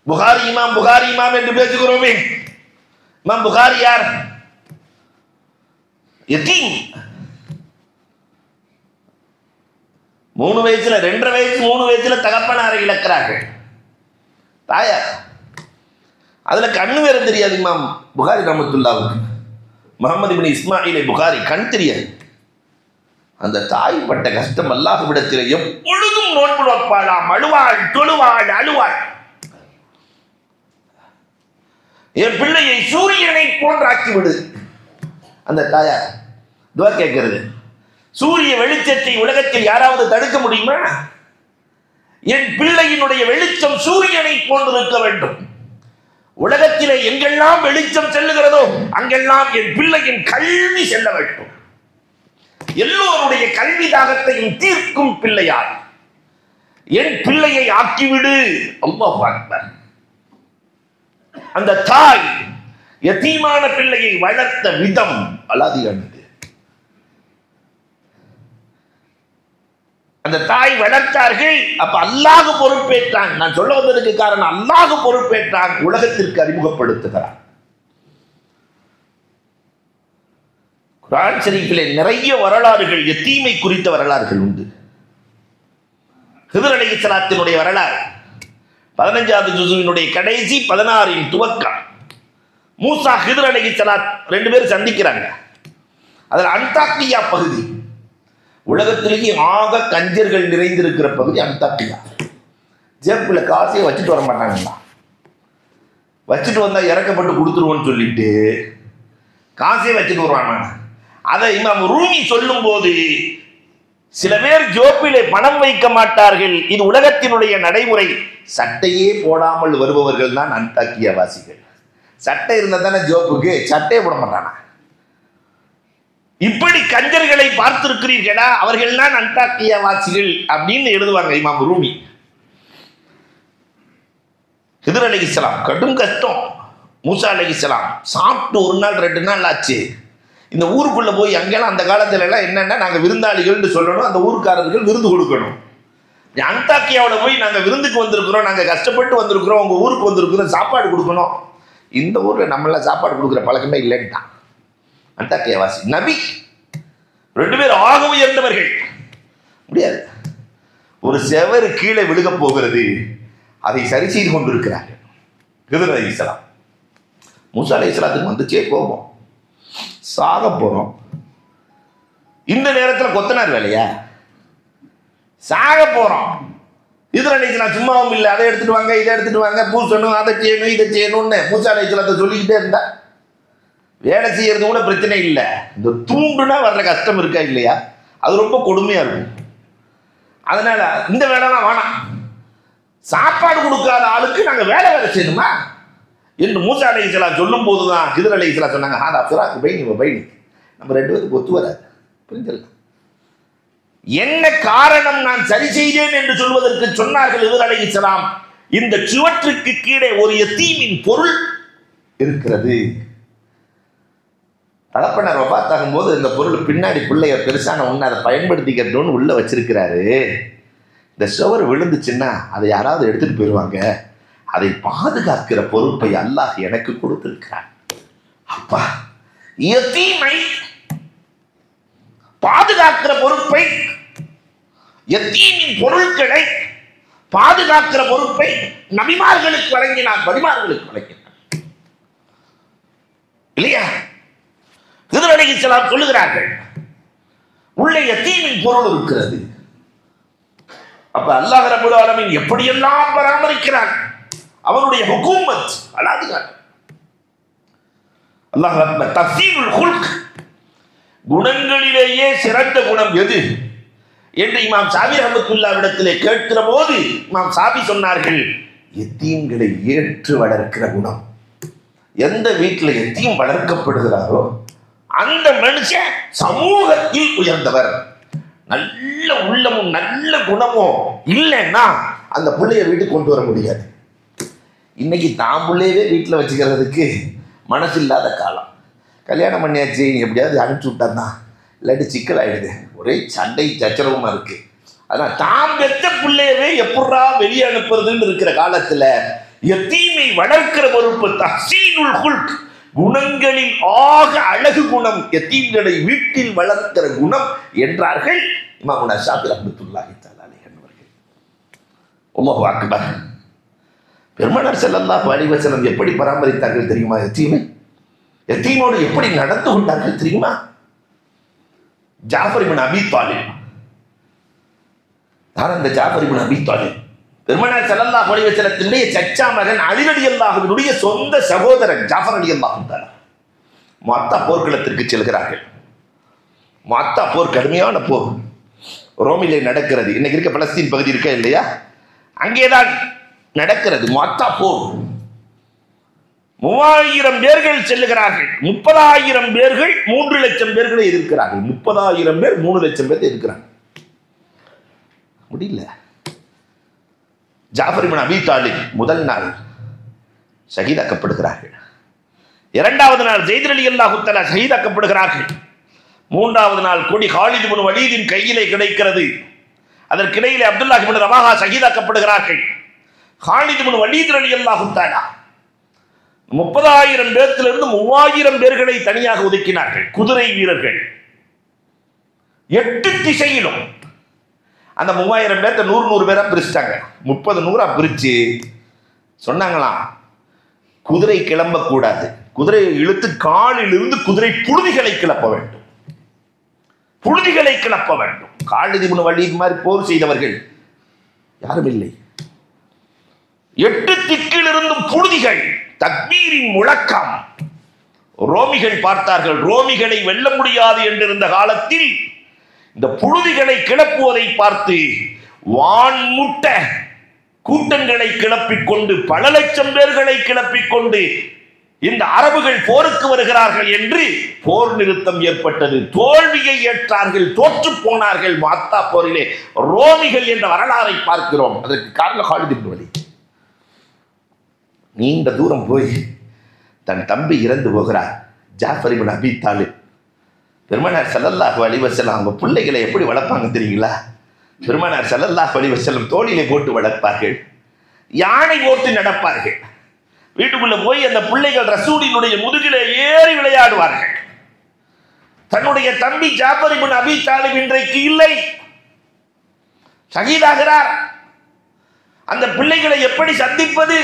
புகாரி இமாம் புகாரி இமாம் என்று பேசுகிறோமே இமாம் புகாரி யார் எத்தீம் மூணு வயசுல ரெண்டரை வயசு மூணு வயசுல தகப்பனாரை இழக்கிறார்கள். தாயார் அதுல கண்ணு வேற தெரியாது இமாம் புகாரி ரமத்துல்லாவுக்கு முகமது பின் இஸ்மாயிலை புகாரி கண் தெரியாது. அந்த தாய் பட்ட கஷ்டம் அல்லாஹ்விடத்தில் எப்பொழுதும் நோன்பு வைப்பாளாம் அழுவாள் தொழுவாள் அழுவாள். என் பிள்ளையை சூரியனை போன்று ஆக்கிவிடு அந்த தாயார் துவா கேட்கிறது. சூரிய வெளிச்சத்தை உலகத்தில் யாராவது தடுக்க முடியுமா? என் பிள்ளையினுடைய வெளிச்சம் சூரியனை போன்றிருக்க வேண்டும். உலகத்திலே எங்கெல்லாம் வெளிச்சம் செல்லுகிறதோ அங்கெல்லாம் என் பிள்ளையின் கல்வி செல்ல வேண்டும். எல்லோருடைய கல்வி தாகத்தையும் தீர்க்கும் பிள்ளையார் என் பிள்ளையை ஆக்கிவிடு. அல்லாஹ் அக்பர். அந்த தாய் யத்தீமான பிள்ளையை வளர்த்த விதம் அலாதியானது. அந்த தாய் வளர்த்தார்கள் அப்ப அல்லாஹு பொறுப்பேற்றான். நான் சொல்ல வந்ததுக்கு காரணம் அல்லாஹு பொறுப்பேற்றான் உலகத்திற்கு அறிமுகப்படுத்துகிறான். குரான் ஷரீஃபிலே நிறைய வரலாறுகள் எத்தீமை குறித்த வரலாறுகள் உண்டு. ஹிதர் அலைஹிஸ்ஸலாத்தினுடைய வரலாறு. பதினஞ்சாவது ஜுசுவினுடைய கடைசி பதினாறின் துவக்கம். மூசா ஹிதர் அலைஹிஸ்ஸலாத் ரெண்டு பேரும் சந்திக்கிறாங்க. அதில் அந்தாக்கியா பகுதி. உலகத்திலேயே ஆக கஞ்சர்கள் நிறைந்திருக்கிற பகுதி அந்தாக்கியா ஜேப்பில் காசையை வச்சுட்டு வர மாட்டாங்களா வச்சுட்டு வந்தால் இறக்கப்பட்டு கொடுத்துருவோன்னு சொல்லிட்டு காசையை வச்சுட்டு வருவாங்க அதை இமாம் ரூமி சொல்லும்போது சில பேர் ஜோப்பிலே பணம் வைக்க மாட்டார்கள். இது உலகத்தினுடைய நடைமுறை. சட்டையே போடாமல் வருபவர்கள் தான் அன்டாக்கிய வாசிகள் சட்டை இருந்தா தானே ஜோப்புக்கு? சட்டையே போட மாட்டானா? இப்படி கஞ்சர்களை பார்த்திருக்கிறீர்களா? அவர்கள் தான் அன்டாக்கிய வாசிகள் அப்படின்னு எழுதுவாங்க இமாம் ரூமி. ஹிதர் அலைஹிஸ்ஸலாம் கடும் கஷ்டம். மூசா அலைஹிஸ்ஸலாம் சாப்பிட்டு ஒரு நாள் ரெண்டு நாள் ஆச்சு. இந்த ஊருக்குள்ளே போய் அங்கெல்லாம் அந்த காலத்துல எல்லாம் என்னன்னா நாங்கள் விருந்தாளிகள்னு சொல்லணும். அந்த ஊருக்காரர்கள் விருந்து கொடுக்கணும். அந்தாக்கியாவில் போய் நாங்கள் விருந்துக்கு வந்திருக்கிறோம். நாங்கள் கஷ்டப்பட்டு வந்திருக்கிறோம். உங்கள் ஊருக்கு வந்திருக்கிறோம். சாப்பாடு கொடுக்கணும். இந்த ஊரில் நம்மளாம் சாப்பாடு கொடுக்குற பழக்கமே இல்லைன்ட்டான் அந்தாக்கியா வாசி நபி. ரெண்டு பேரும் ஆக உயர்ந்தவர்கள். முடியாது. ஒரு செவரு கீழே விழுக போகிறது. அதை சரி செய்து கொண்டிருக்கிறார்கள். கிருதர் அலி இஸ்லாம் மூசா அலி இஸ்லாத்துக்கு வந்துச்சே கோபம். சாக போகிறோம் இந்த நேரத்தில் கொத்தனார் வேலையா? சாக போறோம். இதுல நான் சும்மாவும் இல்லை. அதை எடுத்துட்டு வாங்க இதை எடுத்துட்டு வாங்க. பூசணும் அதை செய்யணும் இதை செய்யணும்னு பூசா அலி இஸ்லாத்தை சொல்லிக்கிட்டே இருந்தா? வேலை செய்யறது கூட பிரச்சனை இல்லை. இந்த தூண்டுனா வர்ற கஷ்டம் இருக்கா இல்லையா? அது ரொம்ப கொடுமையாக இருக்கும். அதனால இந்த வேலைலாம் வேணாம். சாப்பாடு கொடுக்காத ஆளுக்கு நாங்கள் வேலை வேலை செய்யணுமா? என்று மூசா அலை இஸ்லா சொல்லும் போதுதான் ஹிதர் அலை இஸ்லா சொன்னாங்க ஹாதா ஃபிராக் பைனி பைனி நம்ம ரெண்டு பேருக்கு ஒத்து வராது. புரிஞ்சிடலாம் என்ன காரணம் நான் சரி செய்தேன் என்று சொல்வதற்கு சொன்னார்கள் ஹிதர் அலை இஸ்லாம் இந்த சுவற்றுக்கு கீழே ஒரு எத்தீமின் பொருள் இருக்கிறது. தகப்பனார் வபாத்தாகும் போது இந்த பொருள் பின்னாடி பிள்ளைய பெருசான ஒன்று அதை பயன்படுத்திக்கட்டும்னு உள்ள வச்சிருக்கிறாரு. இந்த சுவர் விழுந்துச்சுன்னா அதை யாராவது எடுத்துட்டு போயிடுவாங்க அதை பாதுகாக்கிற பொறுப்பை அல்லாஹ் எனக்கு கொடுத்திருக்கிறான். அப்பா எத்தீமை பாதுகாக்கிற பொறுப்பை எத்தீமின் பொருட்களை பாதுகாக்கிற பொறுப்பை நபிமார்களுக்கு வழங்கினார் வடிமார்களுக்கு வழங்கினார் இல்லையா? திருநடிகலாம் சொல்லுகிறார்கள் உள்ளே எத்தீமின் பொருள் இருக்கிறது. அப்ப அல்லாஹ் ரபுல் ஆலமின் எப்படியெல்லாம் பராமரிக்கிறான்? அவனுடைய ஹுகூமத் அலாதிகார். அல்லாஹ் தசீனுல் ஹுல்க். குணங்களிலேயே சிறந்த குணம் எது? என்று இமாம் சாபி ரஹமத்துல்லாவிடத்திலே கேட்கிற போது இமாம் சாபி சொன்னார்கள் எத்தீம்களை ஏற்று வளர்க்கிற குணம். எந்த வீட்டில் எத்தீம் வளர்க்கப்படுகிறாரோ அந்த மனுஷன் சமூகத்தில் உயர்ந்தவர். நல்ல உள்ளமும் நல்ல குணமும் இல்லைன்னா அந்த பிள்ளைய வீட்டுக்கு கொண்டு வர முடியாது. இன்னைக்கு தான் பிள்ளையவே வீட்டில் வச்சுக்கிறதுக்கு மனசு இல்லாத காலம். கல்யாணம் பண்ணியாச்சு எப்படியாவது அனுப்பிச்சு விட்டாதான் இல்லாட்டி சிக்கல் ஆகிடுது ஒரே சண்டை சச்சரவுமா இருக்கு. அதான் தாம் பெற்ற பிள்ளையவே எப்படா வெளியே அனுப்புறதுன்னு இருக்கிற காலத்துல எத்தீமை வளர்க்கிற பொறுப்பு தசீனுள் குல்க் குணங்களின் ஆக அழகு குணம் எத்தீம்களை வீட்டில் வளர்க்கிற குணம் என்றார்கள் இமாமுனா ஷாபி அப்துல்லாஹி தஆலா அவர்கள் அல்லாஹு அக்பர். பெருமானார் செல்லல்லா அலைஹி எப்படி பராமரித்தார்கள் தெரியுமா எத்தீமை எத்தீமோடு எப்படி நடந்து கொண்டார்கள் தெரியுமா? ஜாஃபர் இப்னு அபி தாலிப். யார் அந்த ஜாஃபர் இப்னு அபி தாலிப்? பெருமனார் செல்லல்லா அலைஹி சச்சா மகன் அலி அல்லாஹனுடைய சொந்த சகோதரன் ஜாஃபர் ரலியல்லாஹு தஆலா மத்தா போர்க்களத்திற்கு செல்கிறார்கள். மாத்தா போர் கடுமையான போர். ரோமிலே நடக்கிறது. இன்னைக்கு இருக்க பலஸ்தீன் பகுதி இருக்கா இல்லையா? அங்கேதான் நடக்கிறது. மாத்தா போர் மூவாயிரம் பேர்கள் செல்லுகிறார்கள். முப்பதாயிரம் பேர்கள் மூன்று லட்சம் பேர்களை இருக்கிறார்கள். முப்பதாயிரம் பேர் மூணு லட்சம் பேர் இருக்கிறாங்க முடியல. ஜாஃபர் இப்னு அபி தாலிப் முதல் நாள் சகிதாக்கப்படுகிறார்கள் இரண்டாவது நாள் ஜெயித் அலி அல்லாஹு தஆலா மூன்றாவது நாள் கொடி ஹாலிது இப்னு வலீதின் கையிலே கிடைக்கிறது. அதற்கிடையிலே அப்துல்லாஹ் இப்னு ரவாஹா ஷஹீதாக்கப்படுகிறார்கள். ஹாலித் இப்னு வலீத் அலி அல்லாஹு முப்பதாயிரம் பேர்த்திலிருந்து மூவாயிரம் பேர்களை தனியாக ஒதுக்கினார்கள். குதிரை வீரர்கள். எட்டு திசையிலும். அந்த மூவாயிரம் பேர்த்த நூறு நூறு பேரா பிரிச்சிட்டாங்க. முப்பது நூறா பிரிச்சு சொன்னாங்களாம் குதிரை கிளம்பக்கூடாது குதிரையை இழுத்து காலிலிருந்து குதிரை புழுதிகளை கிளப்ப வேண்டும். புழுதிகளை கிளப்ப வேண்டும். காலிதிமன் வழி மாதிரி போர் செய்தவர்கள் யாரும் இல்லை. எட்டு திக்கிலிருந்தும் புழுதிகள் தக்பீரின் முழக்கம். ரோமிகள் பார்த்தார்கள் ரோமிகளை வெல்ல முடியாது என்றிருந்த காலத்தில் இந்த புழுதிகளை கிளப்புவதை பார்த்து வான்முட்ட கூட்டங்களை கிளப்பிக் கொண்டு பல லட்சம் பேர்களை கிளப்பிக் கொண்டு இந்த அரபுகள் போருக்கு வருகிறார்கள் என்று போர் நிறுத்தம் ஏற்பட்டது. தோல்வியை ஏற்றார்கள் தோற்று போனார்கள் மாத்தா போரிலே. ரோமிகள் என்ற வரலாறை பார்க்கிறோம். அதற்கு காரணம் ஹாலிதின் வழி நீண்ட தூரம் போய் தன் தம்பி இறந்து போகிறார் ஜாஃபர் இப்னு அபி தாலிப். பெருமனார் ஸல்லல்லாஹு வழிவசலம் அவங்க பிள்ளைகளை எப்படி வளர்ப்பாங்க தெரியுங்களா? பெருமனார் ஸல்லல்லாஹு வழிவசலம் வஸல்லம் தோளிலே போட்டு வளர்ப்பார்கள் யானை போட்டு நடப்பார்கள். வீட்டுக்குள்ள போய் அந்த பிள்ளைகள் ரசூலினுடைய முதுகில ஏறி விளையாடுவார்கள். தன்னுடைய தம்பி ஜாஃபர் இப்னு அபி தாலிப் இன்றைக்கு இல்லை. சகிதாகிறார் அந்த பிள்ளைகளை எப்படி சந்திப்பது?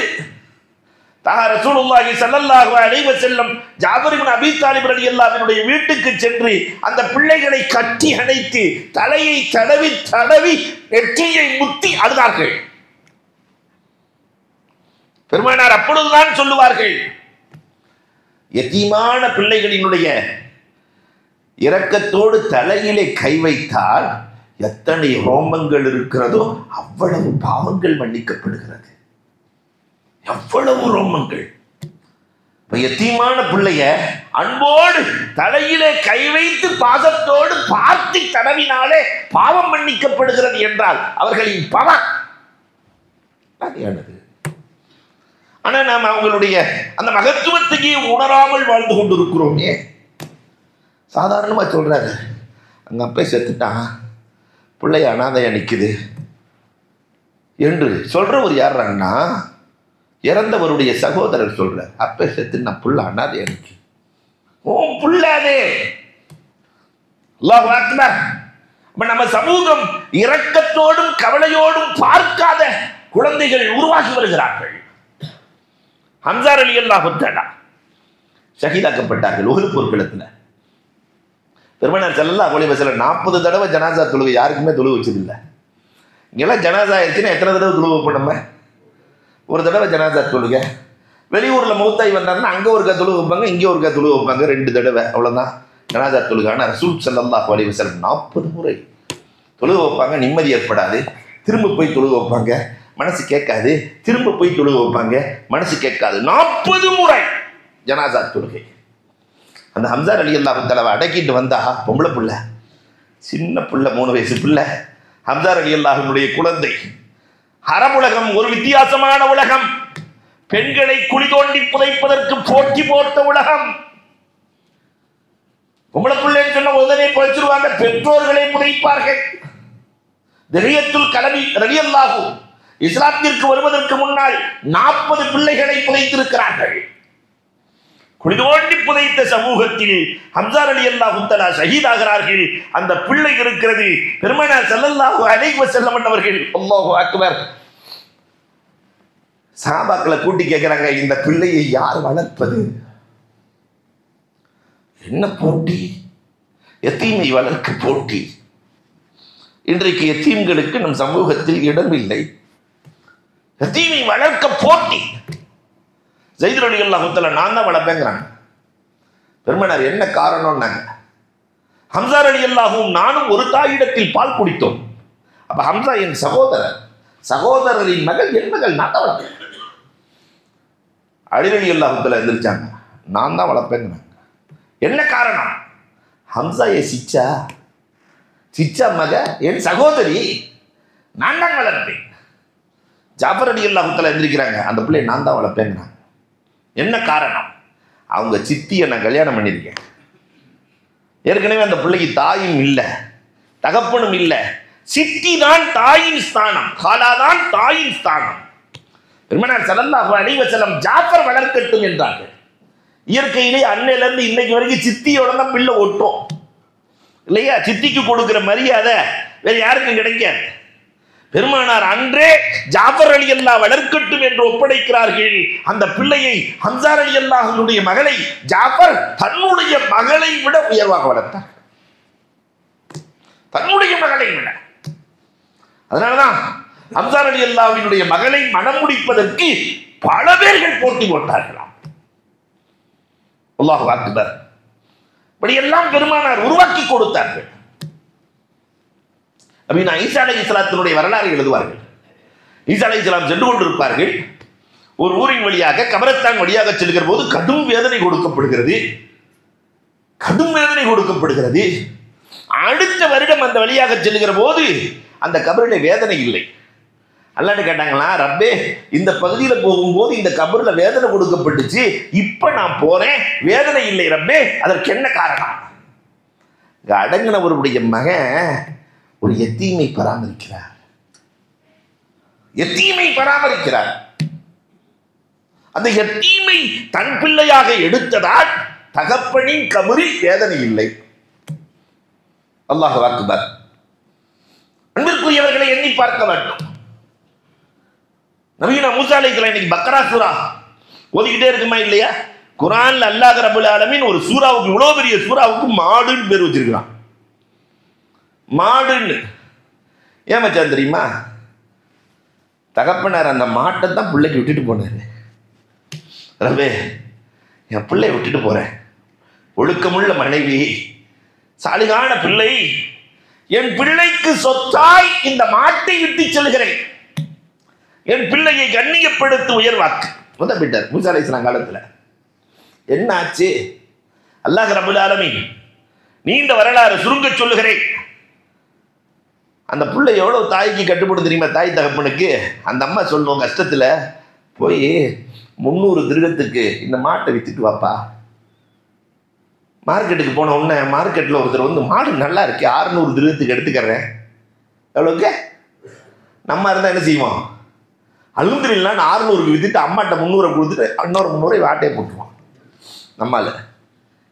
ரசூலுல்லாஹி ஸல்லல்லாஹு அலைஹி வஸல்லம் ஜாபர் இப்னு வீட்டுக்கு சென்று அந்த பிள்ளைகளை கட்டி அணைத்து தலையை தடவி தடவி நெற்றியை முத்தி அழுதார்கள். பெருமானார் அப்பொழுதுதான் சொல்லுவார்கள். எத்தீமான பிள்ளைகளினுடைய இரக்கத்தோடு தலையிலே கை வைத்தால் எத்தனை ரோமங்கள் இருக்கிறதோ அவ்வளவு பாவங்கள் மன்னிக்கப்படுகிறது. எவ்வளவு ரோமங்கள். எத்தீமான பிள்ளைய அன்போடு தலையிலே கை வைத்து பாசத்தோடு பார்த்து தடவினாலே பாவம் மன்னிக்கப்படுகிறது என்றால் அவர்களின் பவன். சரியானது ஆனா நாம் அவங்களுடைய அந்த மகத்துவத்தையே உணராமல் வாழ்ந்து கொண்டிருக்கிறோமே. சாதாரணமா சொல்றாரு. அங்க அப்பே செத்துட்டான். பிள்ளை அனாதையா நிக்குது. என்று சொல்றவர் யாருன்னா இறந்தவருடைய சகோதரர் சொல்கிறார் அப்போ செத்து நான் புள்ள அனாதை எனக்கு. ஓ புள்ளாதே அல்லாஹ் அக்பர். நம்ம சமூகம் இரக்கத்தோடும் கவலையோடும் பார்க்காத குழந்தைகள் உருவாகி வருகிறார்கள். ஹம்சார் அலி அல்லாஹ் ஷஹீதாக்கப்பட்டார்கள் உகது போர்க்களத்தில். பெருமனார் செல்லல்லா ஒளி வசல நாற்பது தடவை ஜனாசா தொழுகை யாருக்குமே தொழுவு வச்சதில்லை. இங்கெல்லாம் ஜனாசா ஆயிடுச்சுன்னா எத்தனை தடவை தொழுவு வைப்போம் நம்ம? ஒரு தடவை ஜனாதா தொழுக. வெளியூரில் மௌத்தாய் வந்தாருன்னா அங்கே ஒரு தொழு வைப்பாங்க இங்கே ஒரு தொழு வைப்பாங்க. ரெண்டு தடவை அவ்வளோதான் ஜனாதா தொழுக ஆனால் ரசூல் சல்லல்லாஹ் அலி வசலம் நாற்பது முறை. தொழுக வைப்பாங்க நிம்மதி ஏற்படாது. திரும்ப போய் தொழுக வைப்பாங்க. மனசு கேட்காது. திரும்ப போய் தொழுக வைப்பாங்க. மனசு கேட்காது. நாற்பது முறை ஜனாசா தொழுகை. அந்த ஹம்சார் அலி அல்லா தலைவை அடக்கிட்டு வந்தா பொம்பளை புள்ள. சின்ன புள்ள மூணு வயசு பிள்ளை. ஹம்சார் அலி அல்லாஹனுடைய குழந்தை. அறமுலகம் ஒரு வித்தியாசமான உலகம். பெண்களை குழி தோண்டி புதைப்பதற்கு போட்டி போட்ட உலகம். உங்களுக்குள்ளே சொன்ன உதனை புதைச்சிருவாங்க பெற்றோர்களை புதைப்பார்கள். திரியத்துள் கலவி ரவியல்லாகும் இஸ்லாத்திற்கு வருவதற்கு முன்னால் நாற்பது பிள்ளைகளை புதைத்திருக்கிறார்கள். குளிதோண்டி புதைத்த சமூகத்தில் ஹம்சார் அலி அல்லா முத்தலா ஷஹீதாகிறார்கள். அந்த பிள்ளை இருக்கிறது பெருமனார் செல்லல்லாஹு அலைவ செல்லம் அவர்கள் அல்லாஹு அக்பர். சாபாக்களை கூட்டி கேட்கிறாங்க இந்த பிள்ளையை யார் வளர்ப்பது? என்ன போட்டி? எத்தீமை வளர்க்க போட்டி? இன்றைக்கு எத்தீம்களுக்கு நம் சமூகத்தில் இடமில்லை. எத்தீமை வளர்க்க போட்டி. ஜெயிதர் அலி அல்லாஹுத்தல நான் தான் வளர்ப்பேங்கிறாங்க. பெருமனார் என்ன காரணம்னாங்க? ஹம்சார் அலி அல்லாஹும் நானும் ஒரு தாயிடத்தில் பால் குடித்தோம். அப்ப ஹம்சா என் சகோதரர். சகோதரரின் மகள் என் மகள் நான் தான் வளர்ப்பேன். அழிவழி அல்லாஹத்தில் எந்திரிச்சாங்க. நான் தான் வளர்ப்பேங்கிறாங்க. என்ன காரணம்? ஹம்சா சிச்சா? சிச்சா மக என் சகோதரி நான் தான் வளர்ப்பேன். ஜாஃபர் அடி அல்லாஹத்தில் எந்திரிக்கிறாங்க. அந்த பிள்ளையை நான் தான் வளர்ப்பேங்கிறாங்க. என்ன காரணம்? அவங்க சித்தியை நான் கல்யாணம் பண்ணியிருக்கேன். ஏற்கனவே அந்த பிள்ளைக்கு தாயும் இல்லை தகப்பனும் இல்லை. சித்தி தான் தாயின் ஸ்தானம் காலா தான் தாயின் ஸ்தானம். பெருமனார் சல்லல்லாஹு அலைஹி ஜாஃபர் வளர்க்கட்டும் என்றார்கள். இயற்கையிலே அன்னையிலேருந்து இன்னைக்கு வரைக்கும் சித்தியோட தான் பிள்ளை ஒட்டும் இல்லையா? சித்திக்கு கொடுக்குற மரியாதை வேற யாருக்கும் கிடைக்காது. பெருமானார் அன்றே ஜாஃபர் அலி அல்லா வளர்க்கட்டும் என்று ஒப்படைக்கிறார்கள். அந்த பிள்ளையை ஹம்சார் அலி அல்லாஹனுடைய மகளை ஜாஃபர் தன்னுடைய மகளை விட உயர்வாக வளர்த்தார். தன்னுடைய மகளை விட. அதனாலதான் ஹம்சார் அலி அல்லாவினுடைய மகளை மனம் முடிப்பதற்கு பல பேர்கள் போட்டி போட்டார்களாம். அல்லாஹ் அக்பர். இப்படியெல்லாம் பெருமானார் உருவாக்கி கொடுத்தார்கள். அப்படின்னு ஈசா அலை இஸ்லாத்தினுடைய வரலாறு எழுதுவார்கள். ஈசா அலை இஸ்லாம் சென்று கொண்டிருப்பார்கள். ஒரு ஊரின் வழியாக கபரத்தான் வழியாக செல்கிற போது கடும் வேதனை கொடுக்கப்படுகிறது. கடும் வேதனை கொடுக்கப்படுகிறது. அடுத்த வருடம் அந்த வழியாக செல்கிற போது அந்த கபரில வேதனை இல்லை. அல்லாண்டு கேட்டாங்களா ரப்பே இந்த பகுதியில் போகும்போது இந்த கபரில் வேதனை கொடுக்கப்பட்டுச்சு. இப்போ நான் போறேன். வேதனை இல்லை ரப்பே. அதற்கு என்ன காரணம்? அடங்கினவருடைய மகன் ஒரு எத்தீமை பராமரிக்கிறார். எத்தீமை பராமரிக்கிறார். அந்த எத்தீமை தன் பிள்ளையாக எடுத்ததால் தகப்பனின் கபரில் வேதனை இல்லை. அல்லாஹ் வாக்குபார் அன்பிற்குரியவர்களை எண்ணி பார்க்க வேண்டும். நவீன மூசா இன்னைக்கு பக்கரா சூரா ஓதிக்கிட்டே இருக்குமா இல்லையா? குரான்ல அல்லாஹ் ரபுல் ஆலமின் ஒரு சூறாவுக்கு இவ்வளோ பெரிய சூறாவுக்கு மாடுன்னு பேர் வச்சிருக்கிறான். மாடுன்னு. ஏன் மச்சான் தெரியுமா? தகப்பனார் அந்த மாட்டை தான் பிள்ளைக்கு விட்டுட்டு போனார். ரவே என் பிள்ளைய விட்டுட்டு போகிறேன் ஒழுக்கமுள்ள மனைவி சாலிகான பிள்ளை என் பிள்ளைக்கு சொத்தாய் இந்த மாட்டை விட்டு செல்கிறேன். என் பிள்ளையை கண்ணியப்படுத்து உயர்வாக்கு முதப்பிட்டார் மூசா அலைஹிஸ்ஸலாம் காலத்தில். என்ன ஆச்சு அல்லாஹ் ரபுல் ஆலமி நீண்ட வரலாறு சுருங்க சொல்லுகிறேன். அந்த பிள்ளை எவ்வளோ தாய்க்கு கட்டுப்படும் தெரியுமா? தாய் தகப்பனுக்கு. அந்த அம்மா சொல்லுவோம் கஷ்டத்தில் போய் முந்நூறு திருகத்துக்கு இந்த மாட்டை விற்றுட்டு வாப்பா. மார்க்கெட்டுக்கு போன உடனே மார்க்கெட்டில் ஒருத்தர் வந்து மாடு நல்லா இருக்கு ஆறுநூறு திருகத்துக்கு எடுத்துக்கிறேன். எவ்வளோக்கு நம்ம இருந்தால் என்ன செய்வோம்? அலுந்திரிலான்னு ஆறுநூறுக்கு விற்றுட்டு அம்மாட்ட முந்நூறை கொடுத்துட்டு இன்னொரு முந்நூறை வாட்டையே போட்டுருவான். நம்மால்.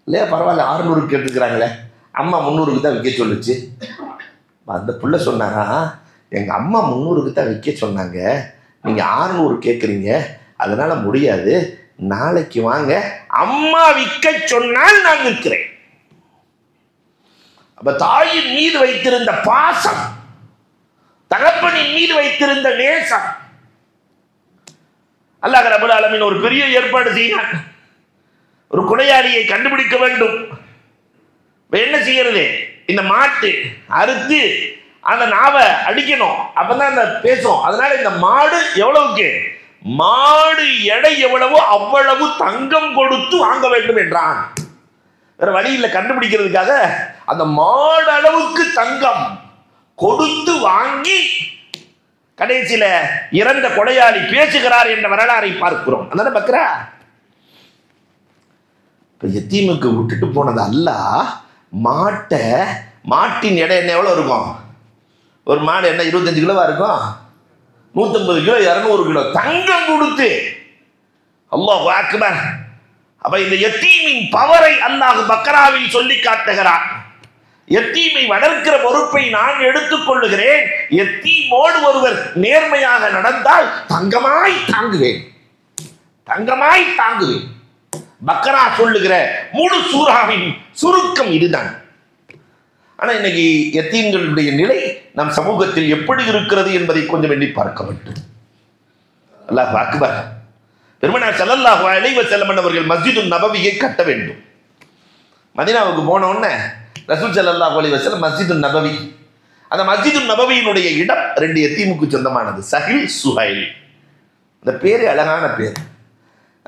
இல்லையா பரவாயில்ல ஆறுநூறுக்கு எடுத்துக்கிறாங்களே. அம்மா முந்நூறுக்கு தான் விற்க சொல்லுச்சு. அந்த பிள்ளை சொன்னாரா? எங்கள் அம்மா முந்நூறுக்கு தான் விற்க சொன்னாங்க. நீங்கள் ஆறுநூறு கேட்குறீங்க அதனால் முடியாது. நாளைக்கு வாங்க. அம்மா விற்க சொன்னால் நான் விற்கிறேன் அப்ப தாயின் மீது வைத்திருந்த பாசம் தகப்பனின் மீது வைத்திருந்த நேசம் அல்லாஹ் ரபுல் ஆலமின் ஒரு பெரிய ஏற்பாடு செய்யலாம் ஒரு கொடையாளியை கண்டுபிடிக்க வேண்டும். என்ன செய்யறது? இந்த மாட்டு அறுத்து அந்த நாவை அடிக்கணும். அப்பதான் அந்த பேசும். அதனால இந்த மாடு எவ்வளவுக்கு? மாடு எடை எவ்வளவோ அவ்வளவு தங்கம் கொடுத்து வாங்க வேண்டும் என்றான். வேற வழியில் கண்டுபிடிக்கிறதுக்காக. அந்த மாடு அளவுக்கு தங்கம் கொடுத்து வாங்கி கடைசியில இறந்த கொடையாளி பேசுகிறார் என்ற வரலாறை பார்க்கிறோம். அதான பக்ரா? இப்ப எத்தீமுக்கு விட்டுட்டு போனது அல்ல. மாட்டை மாட்டின் எடை என்ன எவ்வளோ இருக்கும்? ஒரு மாடு என்ன இருபத்தஞ்சு கிலோவா இருக்கும்? நூற்றம்பது கிலோ இரநூறு கிலோ. தங்கம் கொடுத்து. அல்லாஹ் அக்பர். அப்ப இந்த எத்தீமின் பவரை அல்லாஹ் பக்கராவில் சொல்லி காட்டுகிறான். எத்தீமை வளர்க்கிற பொறுப்பை நான் எடுத்துக்கொள்ளுகிறேன் எத்தீமோடு ஒருவர் நேர்மையாக நடந்தால் தங்கமாய் தாங்குவேன். தங்கமாய் தாங்குவேன். பக்கரா சொல்லுகிற முழு சூறாவின் சுருக்கம் இதுதான். ஆனா இன்னைக்கு எத்தீன்களுடைய நிலை நம் சமூகத்தில் எப்படி இருக்கிறது என்பதை கொஞ்சம் எண்ணி பார்க்க வேண்டும். அல்லாஹ் அக்பர். பெருமனார் செல்லல்லாஹ் அலைவ செல்லமன் அவர்கள் மஸ்ஜிது நபவியை கட்ட வேண்டும். மதினாவுக்கு போன உடனே ரசூல் செல்லல்லாஹ் அலைவ செல்லம் மஸ்ஜிது நபவி. அந்த மஸ்ஜிது நபவியினுடைய இடம் ரெண்டு எத்தீமுக்கு சொந்தமானது. சஹில் சுஹைல். இந்த பேரு அழகான பேர்.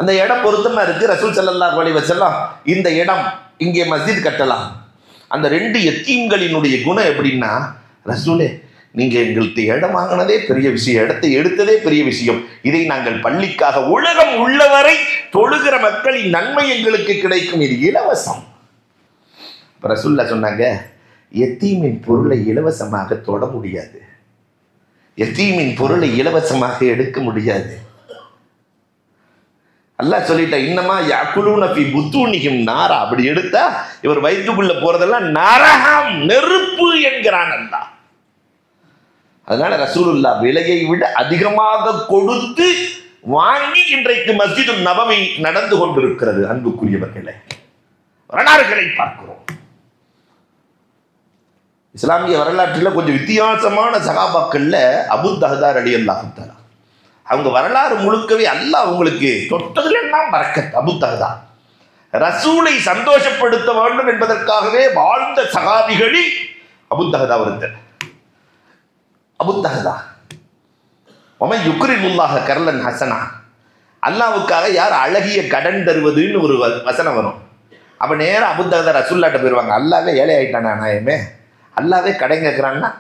அந்த இடம் பொருத்தமாக இருக்கு. ரசூல் சல்லல்லா அலைஹி வஸல்லம் இந்த இடம் இங்கே மஸ்ஜித் கட்டலாம். அந்த ரெண்டு எத்தீம்களினுடைய குணம் எப்படின்னா ரசூலே நீங்கள் எங்களுக்கு இடம் வாங்கினதே பெரிய விஷயம் இடத்தை எடுத்ததே பெரிய விஷயம். இதை நாங்கள் பள்ளிக்காக உலகம் உள்ளவரை தொழுகிற மக்களின் நன்மை எங்களுக்கு கிடைக்கும். இது இலவசம். அப்ப ரசூல்லா சொன்னாங்க எத்தீமின் பொருளை இலவசமாக தொட முடியாது. எத்தீமின் பொருளை இலவசமாக எடுக்க முடியாது. அல்லாஹ் சொல்லிட்டா இன்னமா யாக்குலூன ஃபி புத்தூனிகும் நாரா. அப்படி எடுத்தா இவர் வயிற்றுக்குள்ள போறதெல்லாம் நரகம் நெருப்பு என்கிறான் அல்லாஹ். அதனால ரசூலுல்லா விலையை விட அதிகமாக கொடுத்து வாங்கி இன்றைக்கு மஸ்ஜிது நபவி நடந்து கொண்டிருக்கிறது அன்புக்குரியவர்களே. வரலாறுகளை பார்க்கிறோம். இஸ்லாமிய வரலாற்றில் கொஞ்சம் வித்தியாசமான சகாபாக்கள்ல அபு தஹதார் அடி அல்லாஹ் அவங்க வரலாறு முழுக்கவே அல்லாஹ் அவங்களுக்கு. தொட்டதுல எல்லாம் மறக்க அபு ரசூலை சந்தோஷப்படுத்த வேண்டும் என்பதற்காகவே வாழ்ந்த சகாபிகளில் அபுத்தகதா தஹதா ஒருத்தர் அபு தஹதா ஒமை யுக்ரிமுல்லாஹ கர்லன் ஹசனா. அல்லாவுக்காக யார் அழகிய கடன் தருவதுன்னு ஒரு வசனம் வரும். அப்போ நேராக அபு தஹதா ரசூல்லாட்ட போயிடுவாங்க அல்லாவே ஏழை ஆயிட்டானா நாயமே? அல்லாவே கடன் கேட்குறான்னா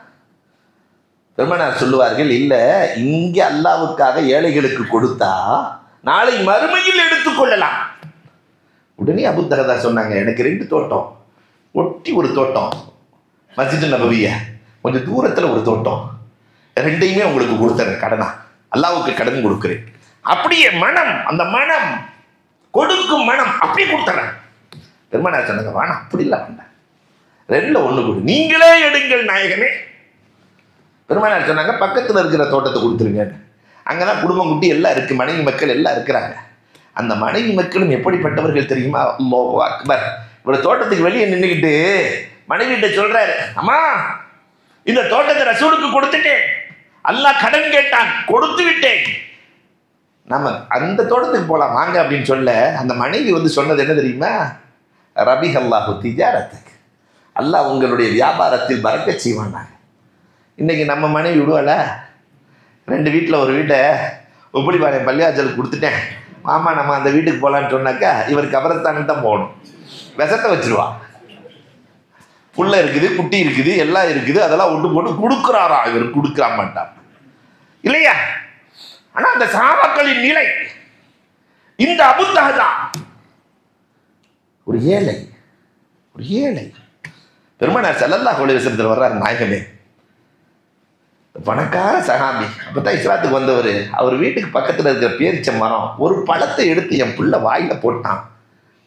பெருமனார் சொல்லுவார்கள் இல்லை இங்கே அல்லாவுக்காக ஏழைகளுக்கு கொடுத்தா நாளை மறுமையில் எடுத்துக்கொள்ளலாம் உடனே அபுத்தகதா சொன்னாங்க எனக்கு ரெண்டு தோட்டம் ஒட்டி ஒரு தோட்டம் மஸ்ஜித் நபவிய கொஞ்சம் தூரத்தில் ஒரு தோட்டம் ரெண்டையுமே உங்களுக்கு கொடுத்தேன் கடனா அல்லாவுக்கு கடன் கொடுக்குறேன். அப்படியே மனம் அந்த மனம் கொடுக்கும் மனம் அப்படியே கொடுத்துறேன். பெருமானார் சொன்னாங்க வேணாம் அப்படி இல்லை வேண்டாம். ரெண்டில் ஒன்று கொடு நீங்களே எடுங்கள் நாயகனே. பெருமானார் சொன்னாங்க பக்கத்தில் இருக்கிற தோட்டத்தை கொடுத்துருங்க. அங்கதான் குடும்பம் குட்டி எல்லாம் இருக்குது மனைவி மக்கள் எல்லாம் இருக்கிறாங்க. அந்த மனைவி மக்களும் எப்படிப்பட்டவர்கள் தெரியுமா? அல்லாஹு அக்பர். இவர் தோட்டத்துக்கு வெளியே நின்றுக்கிட்டு மனைவிட்ட சொல்றாரு அம்மா இந்த தோட்டத்தை ரசூலுக்கு கொடுத்துட்டேன். அல்லாஹ் கடன் கேட்டான் கொடுத்து விட்டேன். நம்ம அந்த தோட்டத்துக்கு போகலாம் வாங்க அப்படின்னு சொல்ல அந்த மனைவி வந்து சொன்னது என்ன தெரியுமா? ரபி அல்லாஹு திஜாரத்துக்கு அல்லாஹ் உங்களுடைய வியாபாரத்தில் பறக்க செய்வானாங்க இன்னைக்கு நம்ம மனைவி விடுவல ரெண்டு வீட்டில் ஒரு வீட்டை ஒப்படிப்பாளையம் பள்ளியாச்சல் கொடுத்துட்டேன். மாமா நம்ம அந்த வீட்டுக்கு போகலான்னு சொன்னாக்கா இவர் கபரஸ்தானுக்கு தான் போகணும். விஷத்தை வச்சிருவா. புள்ள இருக்குது குட்டி இருக்குது எல்லாம் இருக்குது அதெல்லாம் ஒட்டு போட்டு கொடுக்குறாரா? இவர் கொடுக்குறா மாட்டார் இல்லையா? ஆனால் அந்த சாபாக்களின் நிலை இந்த அபுத்தகதா ஒரு ஏழை ஒரு ஏழை. பெருமானார் செல்லல்லா கோலிவசனத்தில் வர்றார் நாயகமே. பணக்கார சகாபி அப்பதான் இஸ்லாத்துக்கு வந்தவர். அவர் வீட்டுக்கு பக்கத்தில் இருக்கிற பேரிச்ச மரம் ஒரு பழத்தை எடுத்து என் புள்ள வாயில் போட்டான்.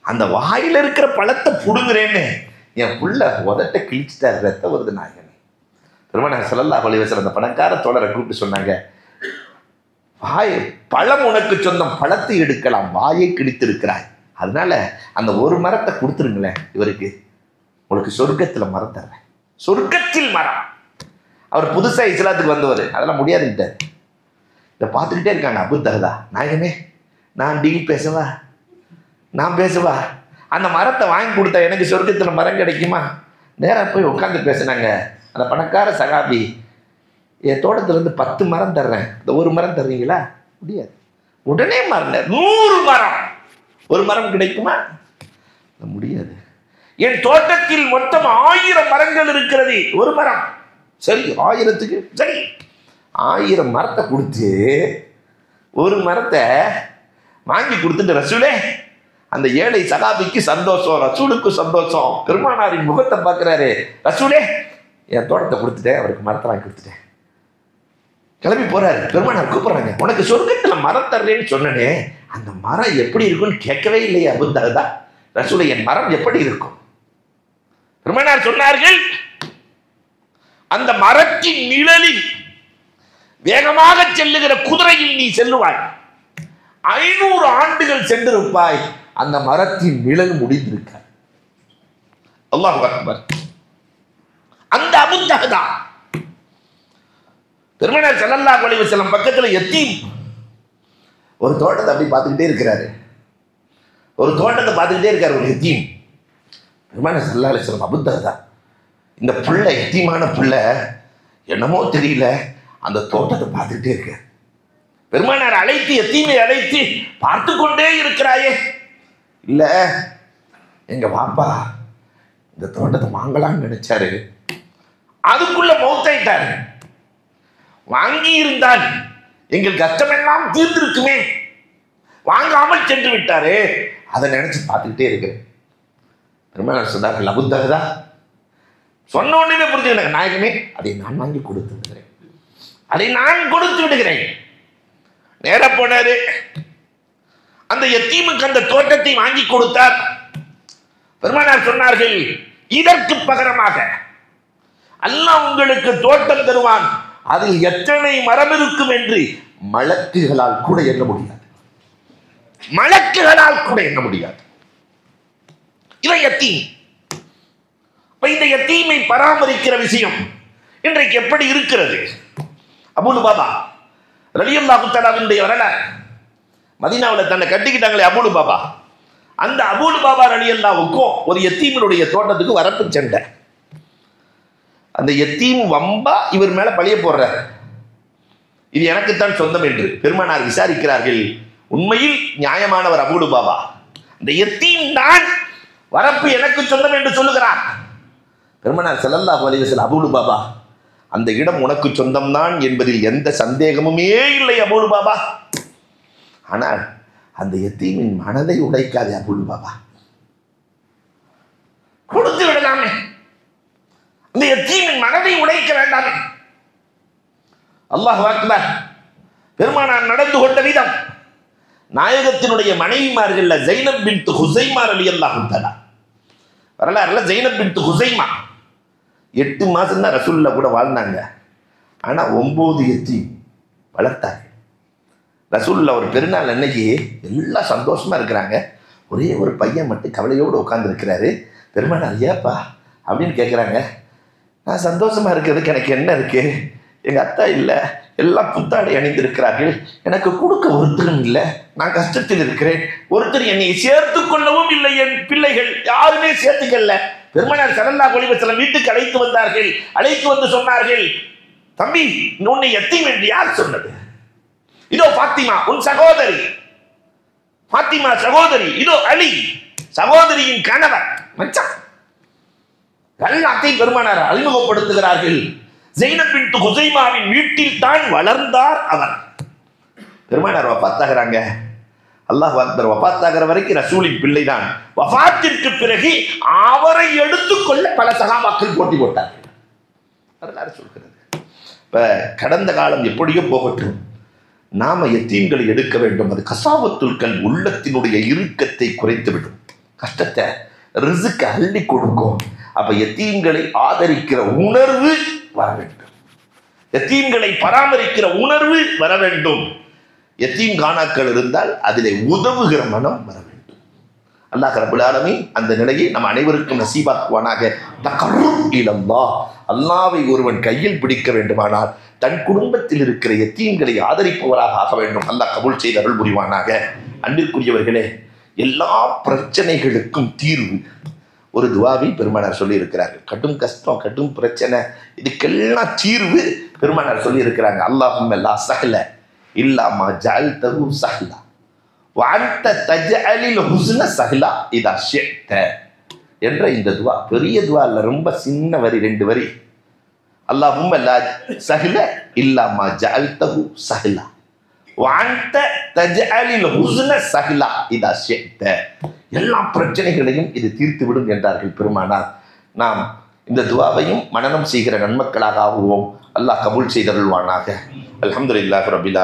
அந்த வாயில் இருக்கிற பழத்தை புடுங்குறேன்னு என் புள்ள உதட்ட கிழிச்சிட்டார் ரத்தம் வருது நாயகனே. திருமணம் செல்லல்லா வலிவசர் அந்த பணக்கார தோழரை கூப்பிட்டு சொன்னாங்க வாய் பழம் உனக்கு சொந்தம். பழத்தை எடுக்கலாம். வாயை கிழித்திருக்கிறாய். அதனால அந்த ஒரு மரத்தை கொடுத்துருங்களேன் இவருக்கு. உங்களுக்கு சொர்க்கத்தில் மரம் தர்றேன். சொர்க்கத்தில் மரம். அவர் புதுசாக இஸ்லாத்துக்கு வந்தவர். அதெல்லாம் முடியாதுன்ட்டார். இதை பார்த்துக்கிட்டே இருக்காங்க அபு தஹதா நாயகமே நான் டீல் பேசவா? நான் பேசவா? அந்த மரத்தை வாங்கி கொடுத்தா எனக்கு சொர்க்கத்தில் மரம் கிடைக்குமா? நேராக போய் உட்காந்து பேசினாங்க. அந்த பணக்கார சகாபி என் தோட்டத்துலேருந்து பத்து மரம் தர்றேன். இந்த ஒரு மரம் தர்றீங்களா? முடியாது. உடனே மரம் நூறு மரம். ஒரு மரம் கிடைக்குமா? முடியாது. என் தோட்டத்தில் மொத்தம் ஆயிரம் மரங்கள் இருக்கிறது. ஒரு மரம். சரி ஆயிரத்துக்கு சரி. ஆயிரம் மரத்தை கொடுத்து ஒரு மரத்தை வாங்கி கொடுத்துட்டு ரசூலே அந்த ஏழை சகாபிக்கு சந்தோஷம் ரசூலுக்கு சந்தோஷம். பெருமானாரின் முகத்தை பார்க்குறாரு. ரசூலே என் தோட்டத்தை கொடுத்துட்டேன் அவருக்கு மரத்தை வாங்கி கொடுத்துட்டேன். கிளம்பி போறாரு. பெருமானார் கூப்பிட்றாங்க உனக்கு சொர்க்கத்தில் மரம் தர்றேன்னு சொன்னனே அந்த மரம் எப்படி இருக்கும்னு கேட்கவே இல்லையே அபுத்தகதா ரசூலை என் மரம் எப்படி இருக்கும்? பெருமானார் சொன்னார்கள் அந்த மரத்தின் நிழலில் வேகமாக செல்லுகிற குதிரையில் நீ செல்லுவாய். ஐநூறு ஆண்டுகள் சென்றிருப்பாய். அந்த மரத்தின் நிழல் முடிந்திருக்க அல்லாஹ் அக்பர். அந்த அபுத்தகதா பெருமனார் செல்லல்லா கொலைவு செல்லம் பக்கத்துல எத்தீம் ஒரு தோட்டத்தை அப்படி பார்த்துக்கிட்டே இருக்கிறாரு. ஒரு தோட்டத்தை பார்த்துக்கிட்டே இருக்காரு ஒரு எத்தீம் பெருமானார் செல்லா அலிஸ்லம் அபுத்தகதா இந்த பிள்ளை எத்தீமான பிள்ளை என்னமோ தெரியல. அந்த தோட்டத்தை பார்த்துக்கிட்டே இருக்க. பெருமானார் அழைத்து எத்தீமை அழைத்து பார்த்து கொண்டே இருக்கிறாயே. இல்ல எங்க பாப்பா இந்த தோட்டத்தை வாங்கலாம்னு நினைச்சாரு. அதுக்குள்ள மௌத்தாயிட்டாரு. வாங்கி இருந்தால் எங்கள் கஷ்டமெல்லாம் தீர்ந்திருக்குமே. வாங்காமல் சென்று விட்டாரு. அதை நினைச்சு பார்த்துக்கிட்டே இருக்கிறேன் பெருமானார் சொன்னார்கள் அபுத்தகதா சொன்ன உடனே புரிஞ்சுக்கிறேன் நாயகமே அதை நான் வாங்கி கொடுத்து விடுகிறேன். அதை நான் கொடுத்து விடுகிறேன். நேர போனாரு. அந்த எத்தீமுக்கு அந்த தோட்டத்தை வாங்கி கொடுத்தார். பெருமானார் சொன்னார்கள் இதற்கு பகரமாக அல்லாஹ் உங்களுக்கு தோட்டம் தருவான். அதில் எத்தனை மரம் இருக்கும் என்று மலக்குகளால் கூட எண்ண முடியாது. மலக்குகளால் கூட எண்ண முடியாது. இவன் எத்தீம். இப்போ இந்த எத்தீமை பராமரிக்கிற விஷயம் இன்றைக்கு எப்படி இருக்கிறது? அபுல் பாபா ரலியல்லாஹு தஆலாவினுடைய வரலாறு. மதினாவில் தன்னை கட்டிக்கிட்டாங்களே அபுல் பாபா. அந்த அபுல் பாபா ரலியல்லாவுக்கும் ஒரு எத்தீமினுடைய தோட்டத்துக்கு வரப்பு சண்டை. அந்த எத்தீம் வம்பா இவர் மேலே பழிய போடுறாரு. இது எனக்குத்தான் சொந்தம் என்று பெருமானார் விசாரிக்கிறார்கள். உண்மையில் நியாயமானவர் அபுடு பாபா. அந்த எத்தீம் தான் வரப்பு எனக்கு சொந்தம் என்று சொல்லுகிறார். பெருமனார் செல்லல்லா வலிவசல் அபுலு பாபா அந்த இடம் உனக்கு சொந்தம்தான் என்பதில் எந்த சந்தேகமுமே இல்லை அபுலு பாபா. ஆனால் அந்த எத்தீமின் மனதை உடைக்காதே அபுலு பாபா. கொடுத்து விடலாமே. அந்த எத்தீமின் மனதை உடைக்க வேண்டாமே. அல்லாஹ் அக்பர் பெருமானார் நடந்து கொண்ட விதம் நாயகத்தினுடைய மனைவிமார்கள் ஜைனப் பின் ஹுசைமார் அலி அல்லாஹு வரலாறுல ஜைனப் பின் ஹுசைமா எட்டு மாதம் தான் ரசூல்ல கூட வாழ்ந்தாங்க. ஆனால் ஒம்பது எத்தி வளர்த்தாங்க ரசூலில் ஒரு பெருநாள் அன்னைக்கு எல்லாம் சந்தோஷமாக இருக்கிறாங்க. ஒரே ஒரு பையன் மட்டும் கவலையோடு உட்காந்துருக்கிறாரு பெருமாள் ஐயாப்பா அப்படின்னு கேட்குறாங்க நான் சந்தோஷமாக இருக்கிறதுக்கு எனக்கு என்ன இருக்கு? எங்க அத்தா இல்லை. எல்லாம் புத்தாடை அணிந்திருக்கிறார்கள். எனக்கு கொடுக்க ஒருத்தரும் இல்லை. நான் கஷ்டத்தில் இருக்கிறேன். ஒருத்தர் என்னை சேர்த்து கொள்ளவும் இல்லை. என் பிள்ளைகள் யாருமே சேர்த்துக்கல்ல. பெருமனார் சரல்லா கொலிவசலம் வீட்டுக்கு அழைத்து வந்தார்கள். அழைத்து வந்து சொன்னார்கள் தம்பி உன்னை எத்தையும் என்று யார் சொன்னது? இதோ பாத்திமா உன் சகோதரி. பாத்திமா சகோதரி இதோ அலி சகோதரியின் கணவர். மச்சான். எல்லாத்தையும் பெருமானார் அறிமுகப்படுத்துகிறார்கள். ஜெயினப் ஹுசைமாவின் வீட்டில் தான் வளர்ந்தார் அவர். பெருமானார் வபாத்தாகிறாங்க அல்லாஹ் அக்பர் வபாத்தாகிற வரைக்கும் ரசூலின் பிள்ளை தான் வபாத்திற்கு பிறகு அவரை எடுத்துக்கொள்ள பல சகாபாக்கள் போட்டி போட்டார்கள். வரலாறு சொல்கிறது. இப்போ கடந்த காலம் எப்படியோ போகட்டும். நாம எத்தீம்களை எடுக்க வேண்டும். அது கசாவத்துல் உள்ளத்தினுடைய இறுக்கத்தை குறைத்துவிடும். கஷ்டத்தை ரிசுக்கு அள்ளி கொடுக்கும். அப்ப எத்தீம்களை ஆதரிக்கிற உணர்வு வர வேண்டும். எத்தீம்களை பராமரிக்கிற உணர்வு வர வேண்டும். எத்தீம் காணாக்கள் இருந்தால் அதிலே உதவுகிற மனம் வர வேண்டும். அல்லாஹ் ரபுல் அந்த நிலையை நம் அனைவருக்கும் நசீபாக்குவானாக. தகரும் இலல்லா அல்லாவை ஒருவன் கையில் பிடிக்க வேண்டுமானால் தன் குடும்பத்தில் இருக்கிற எத்தீம்களை ஆதரிப்பவராக ஆக வேண்டும். அல்லாஹ் கபூல் செய்து அருள் புரிவானாக. அன்பிற்குரியவர்களே எல்லா பிரச்சனைகளுக்கும் தீர்வு ஒரு துவாவில் பெருமானார் சொல்லியிருக்கிறார்கள். கடும் கஷ்டம் கடும் பிரச்சனை இதுக்கெல்லாம் தீர்வு பெருமானார் சொல்லியிருக்கிறாங்க. அல்லாஹும் லா சஹல இல்லாமா ஜால் தகு சஹலா. தஜ அலியில ஹுஸ்ன சஹலா இதா ஷிஅத. என்ற இந்த துவா பெரிய துவா இல்லை ரொம்ப சின்ன வரி ரெண்டு வரி. அல்லாஹும் லா சஹல இல்லாமா ஜால் தகு சஹலா. தஜ அலியில ஹுஸ்ன சஹலா இதா ஷிஅத. எல்லா பிரச்சனைகளையும் இது தீர்த்து விடும் என்றார்கள் பெருமானார். நாம் இந்த துவாவையும் மனனம் செய்கிற நன்மக்களாக ஆகுவோம். அல்லாஹ் கபூல் செய்தருள்வானாக. அலமதுல்லாஹ் ரபிலா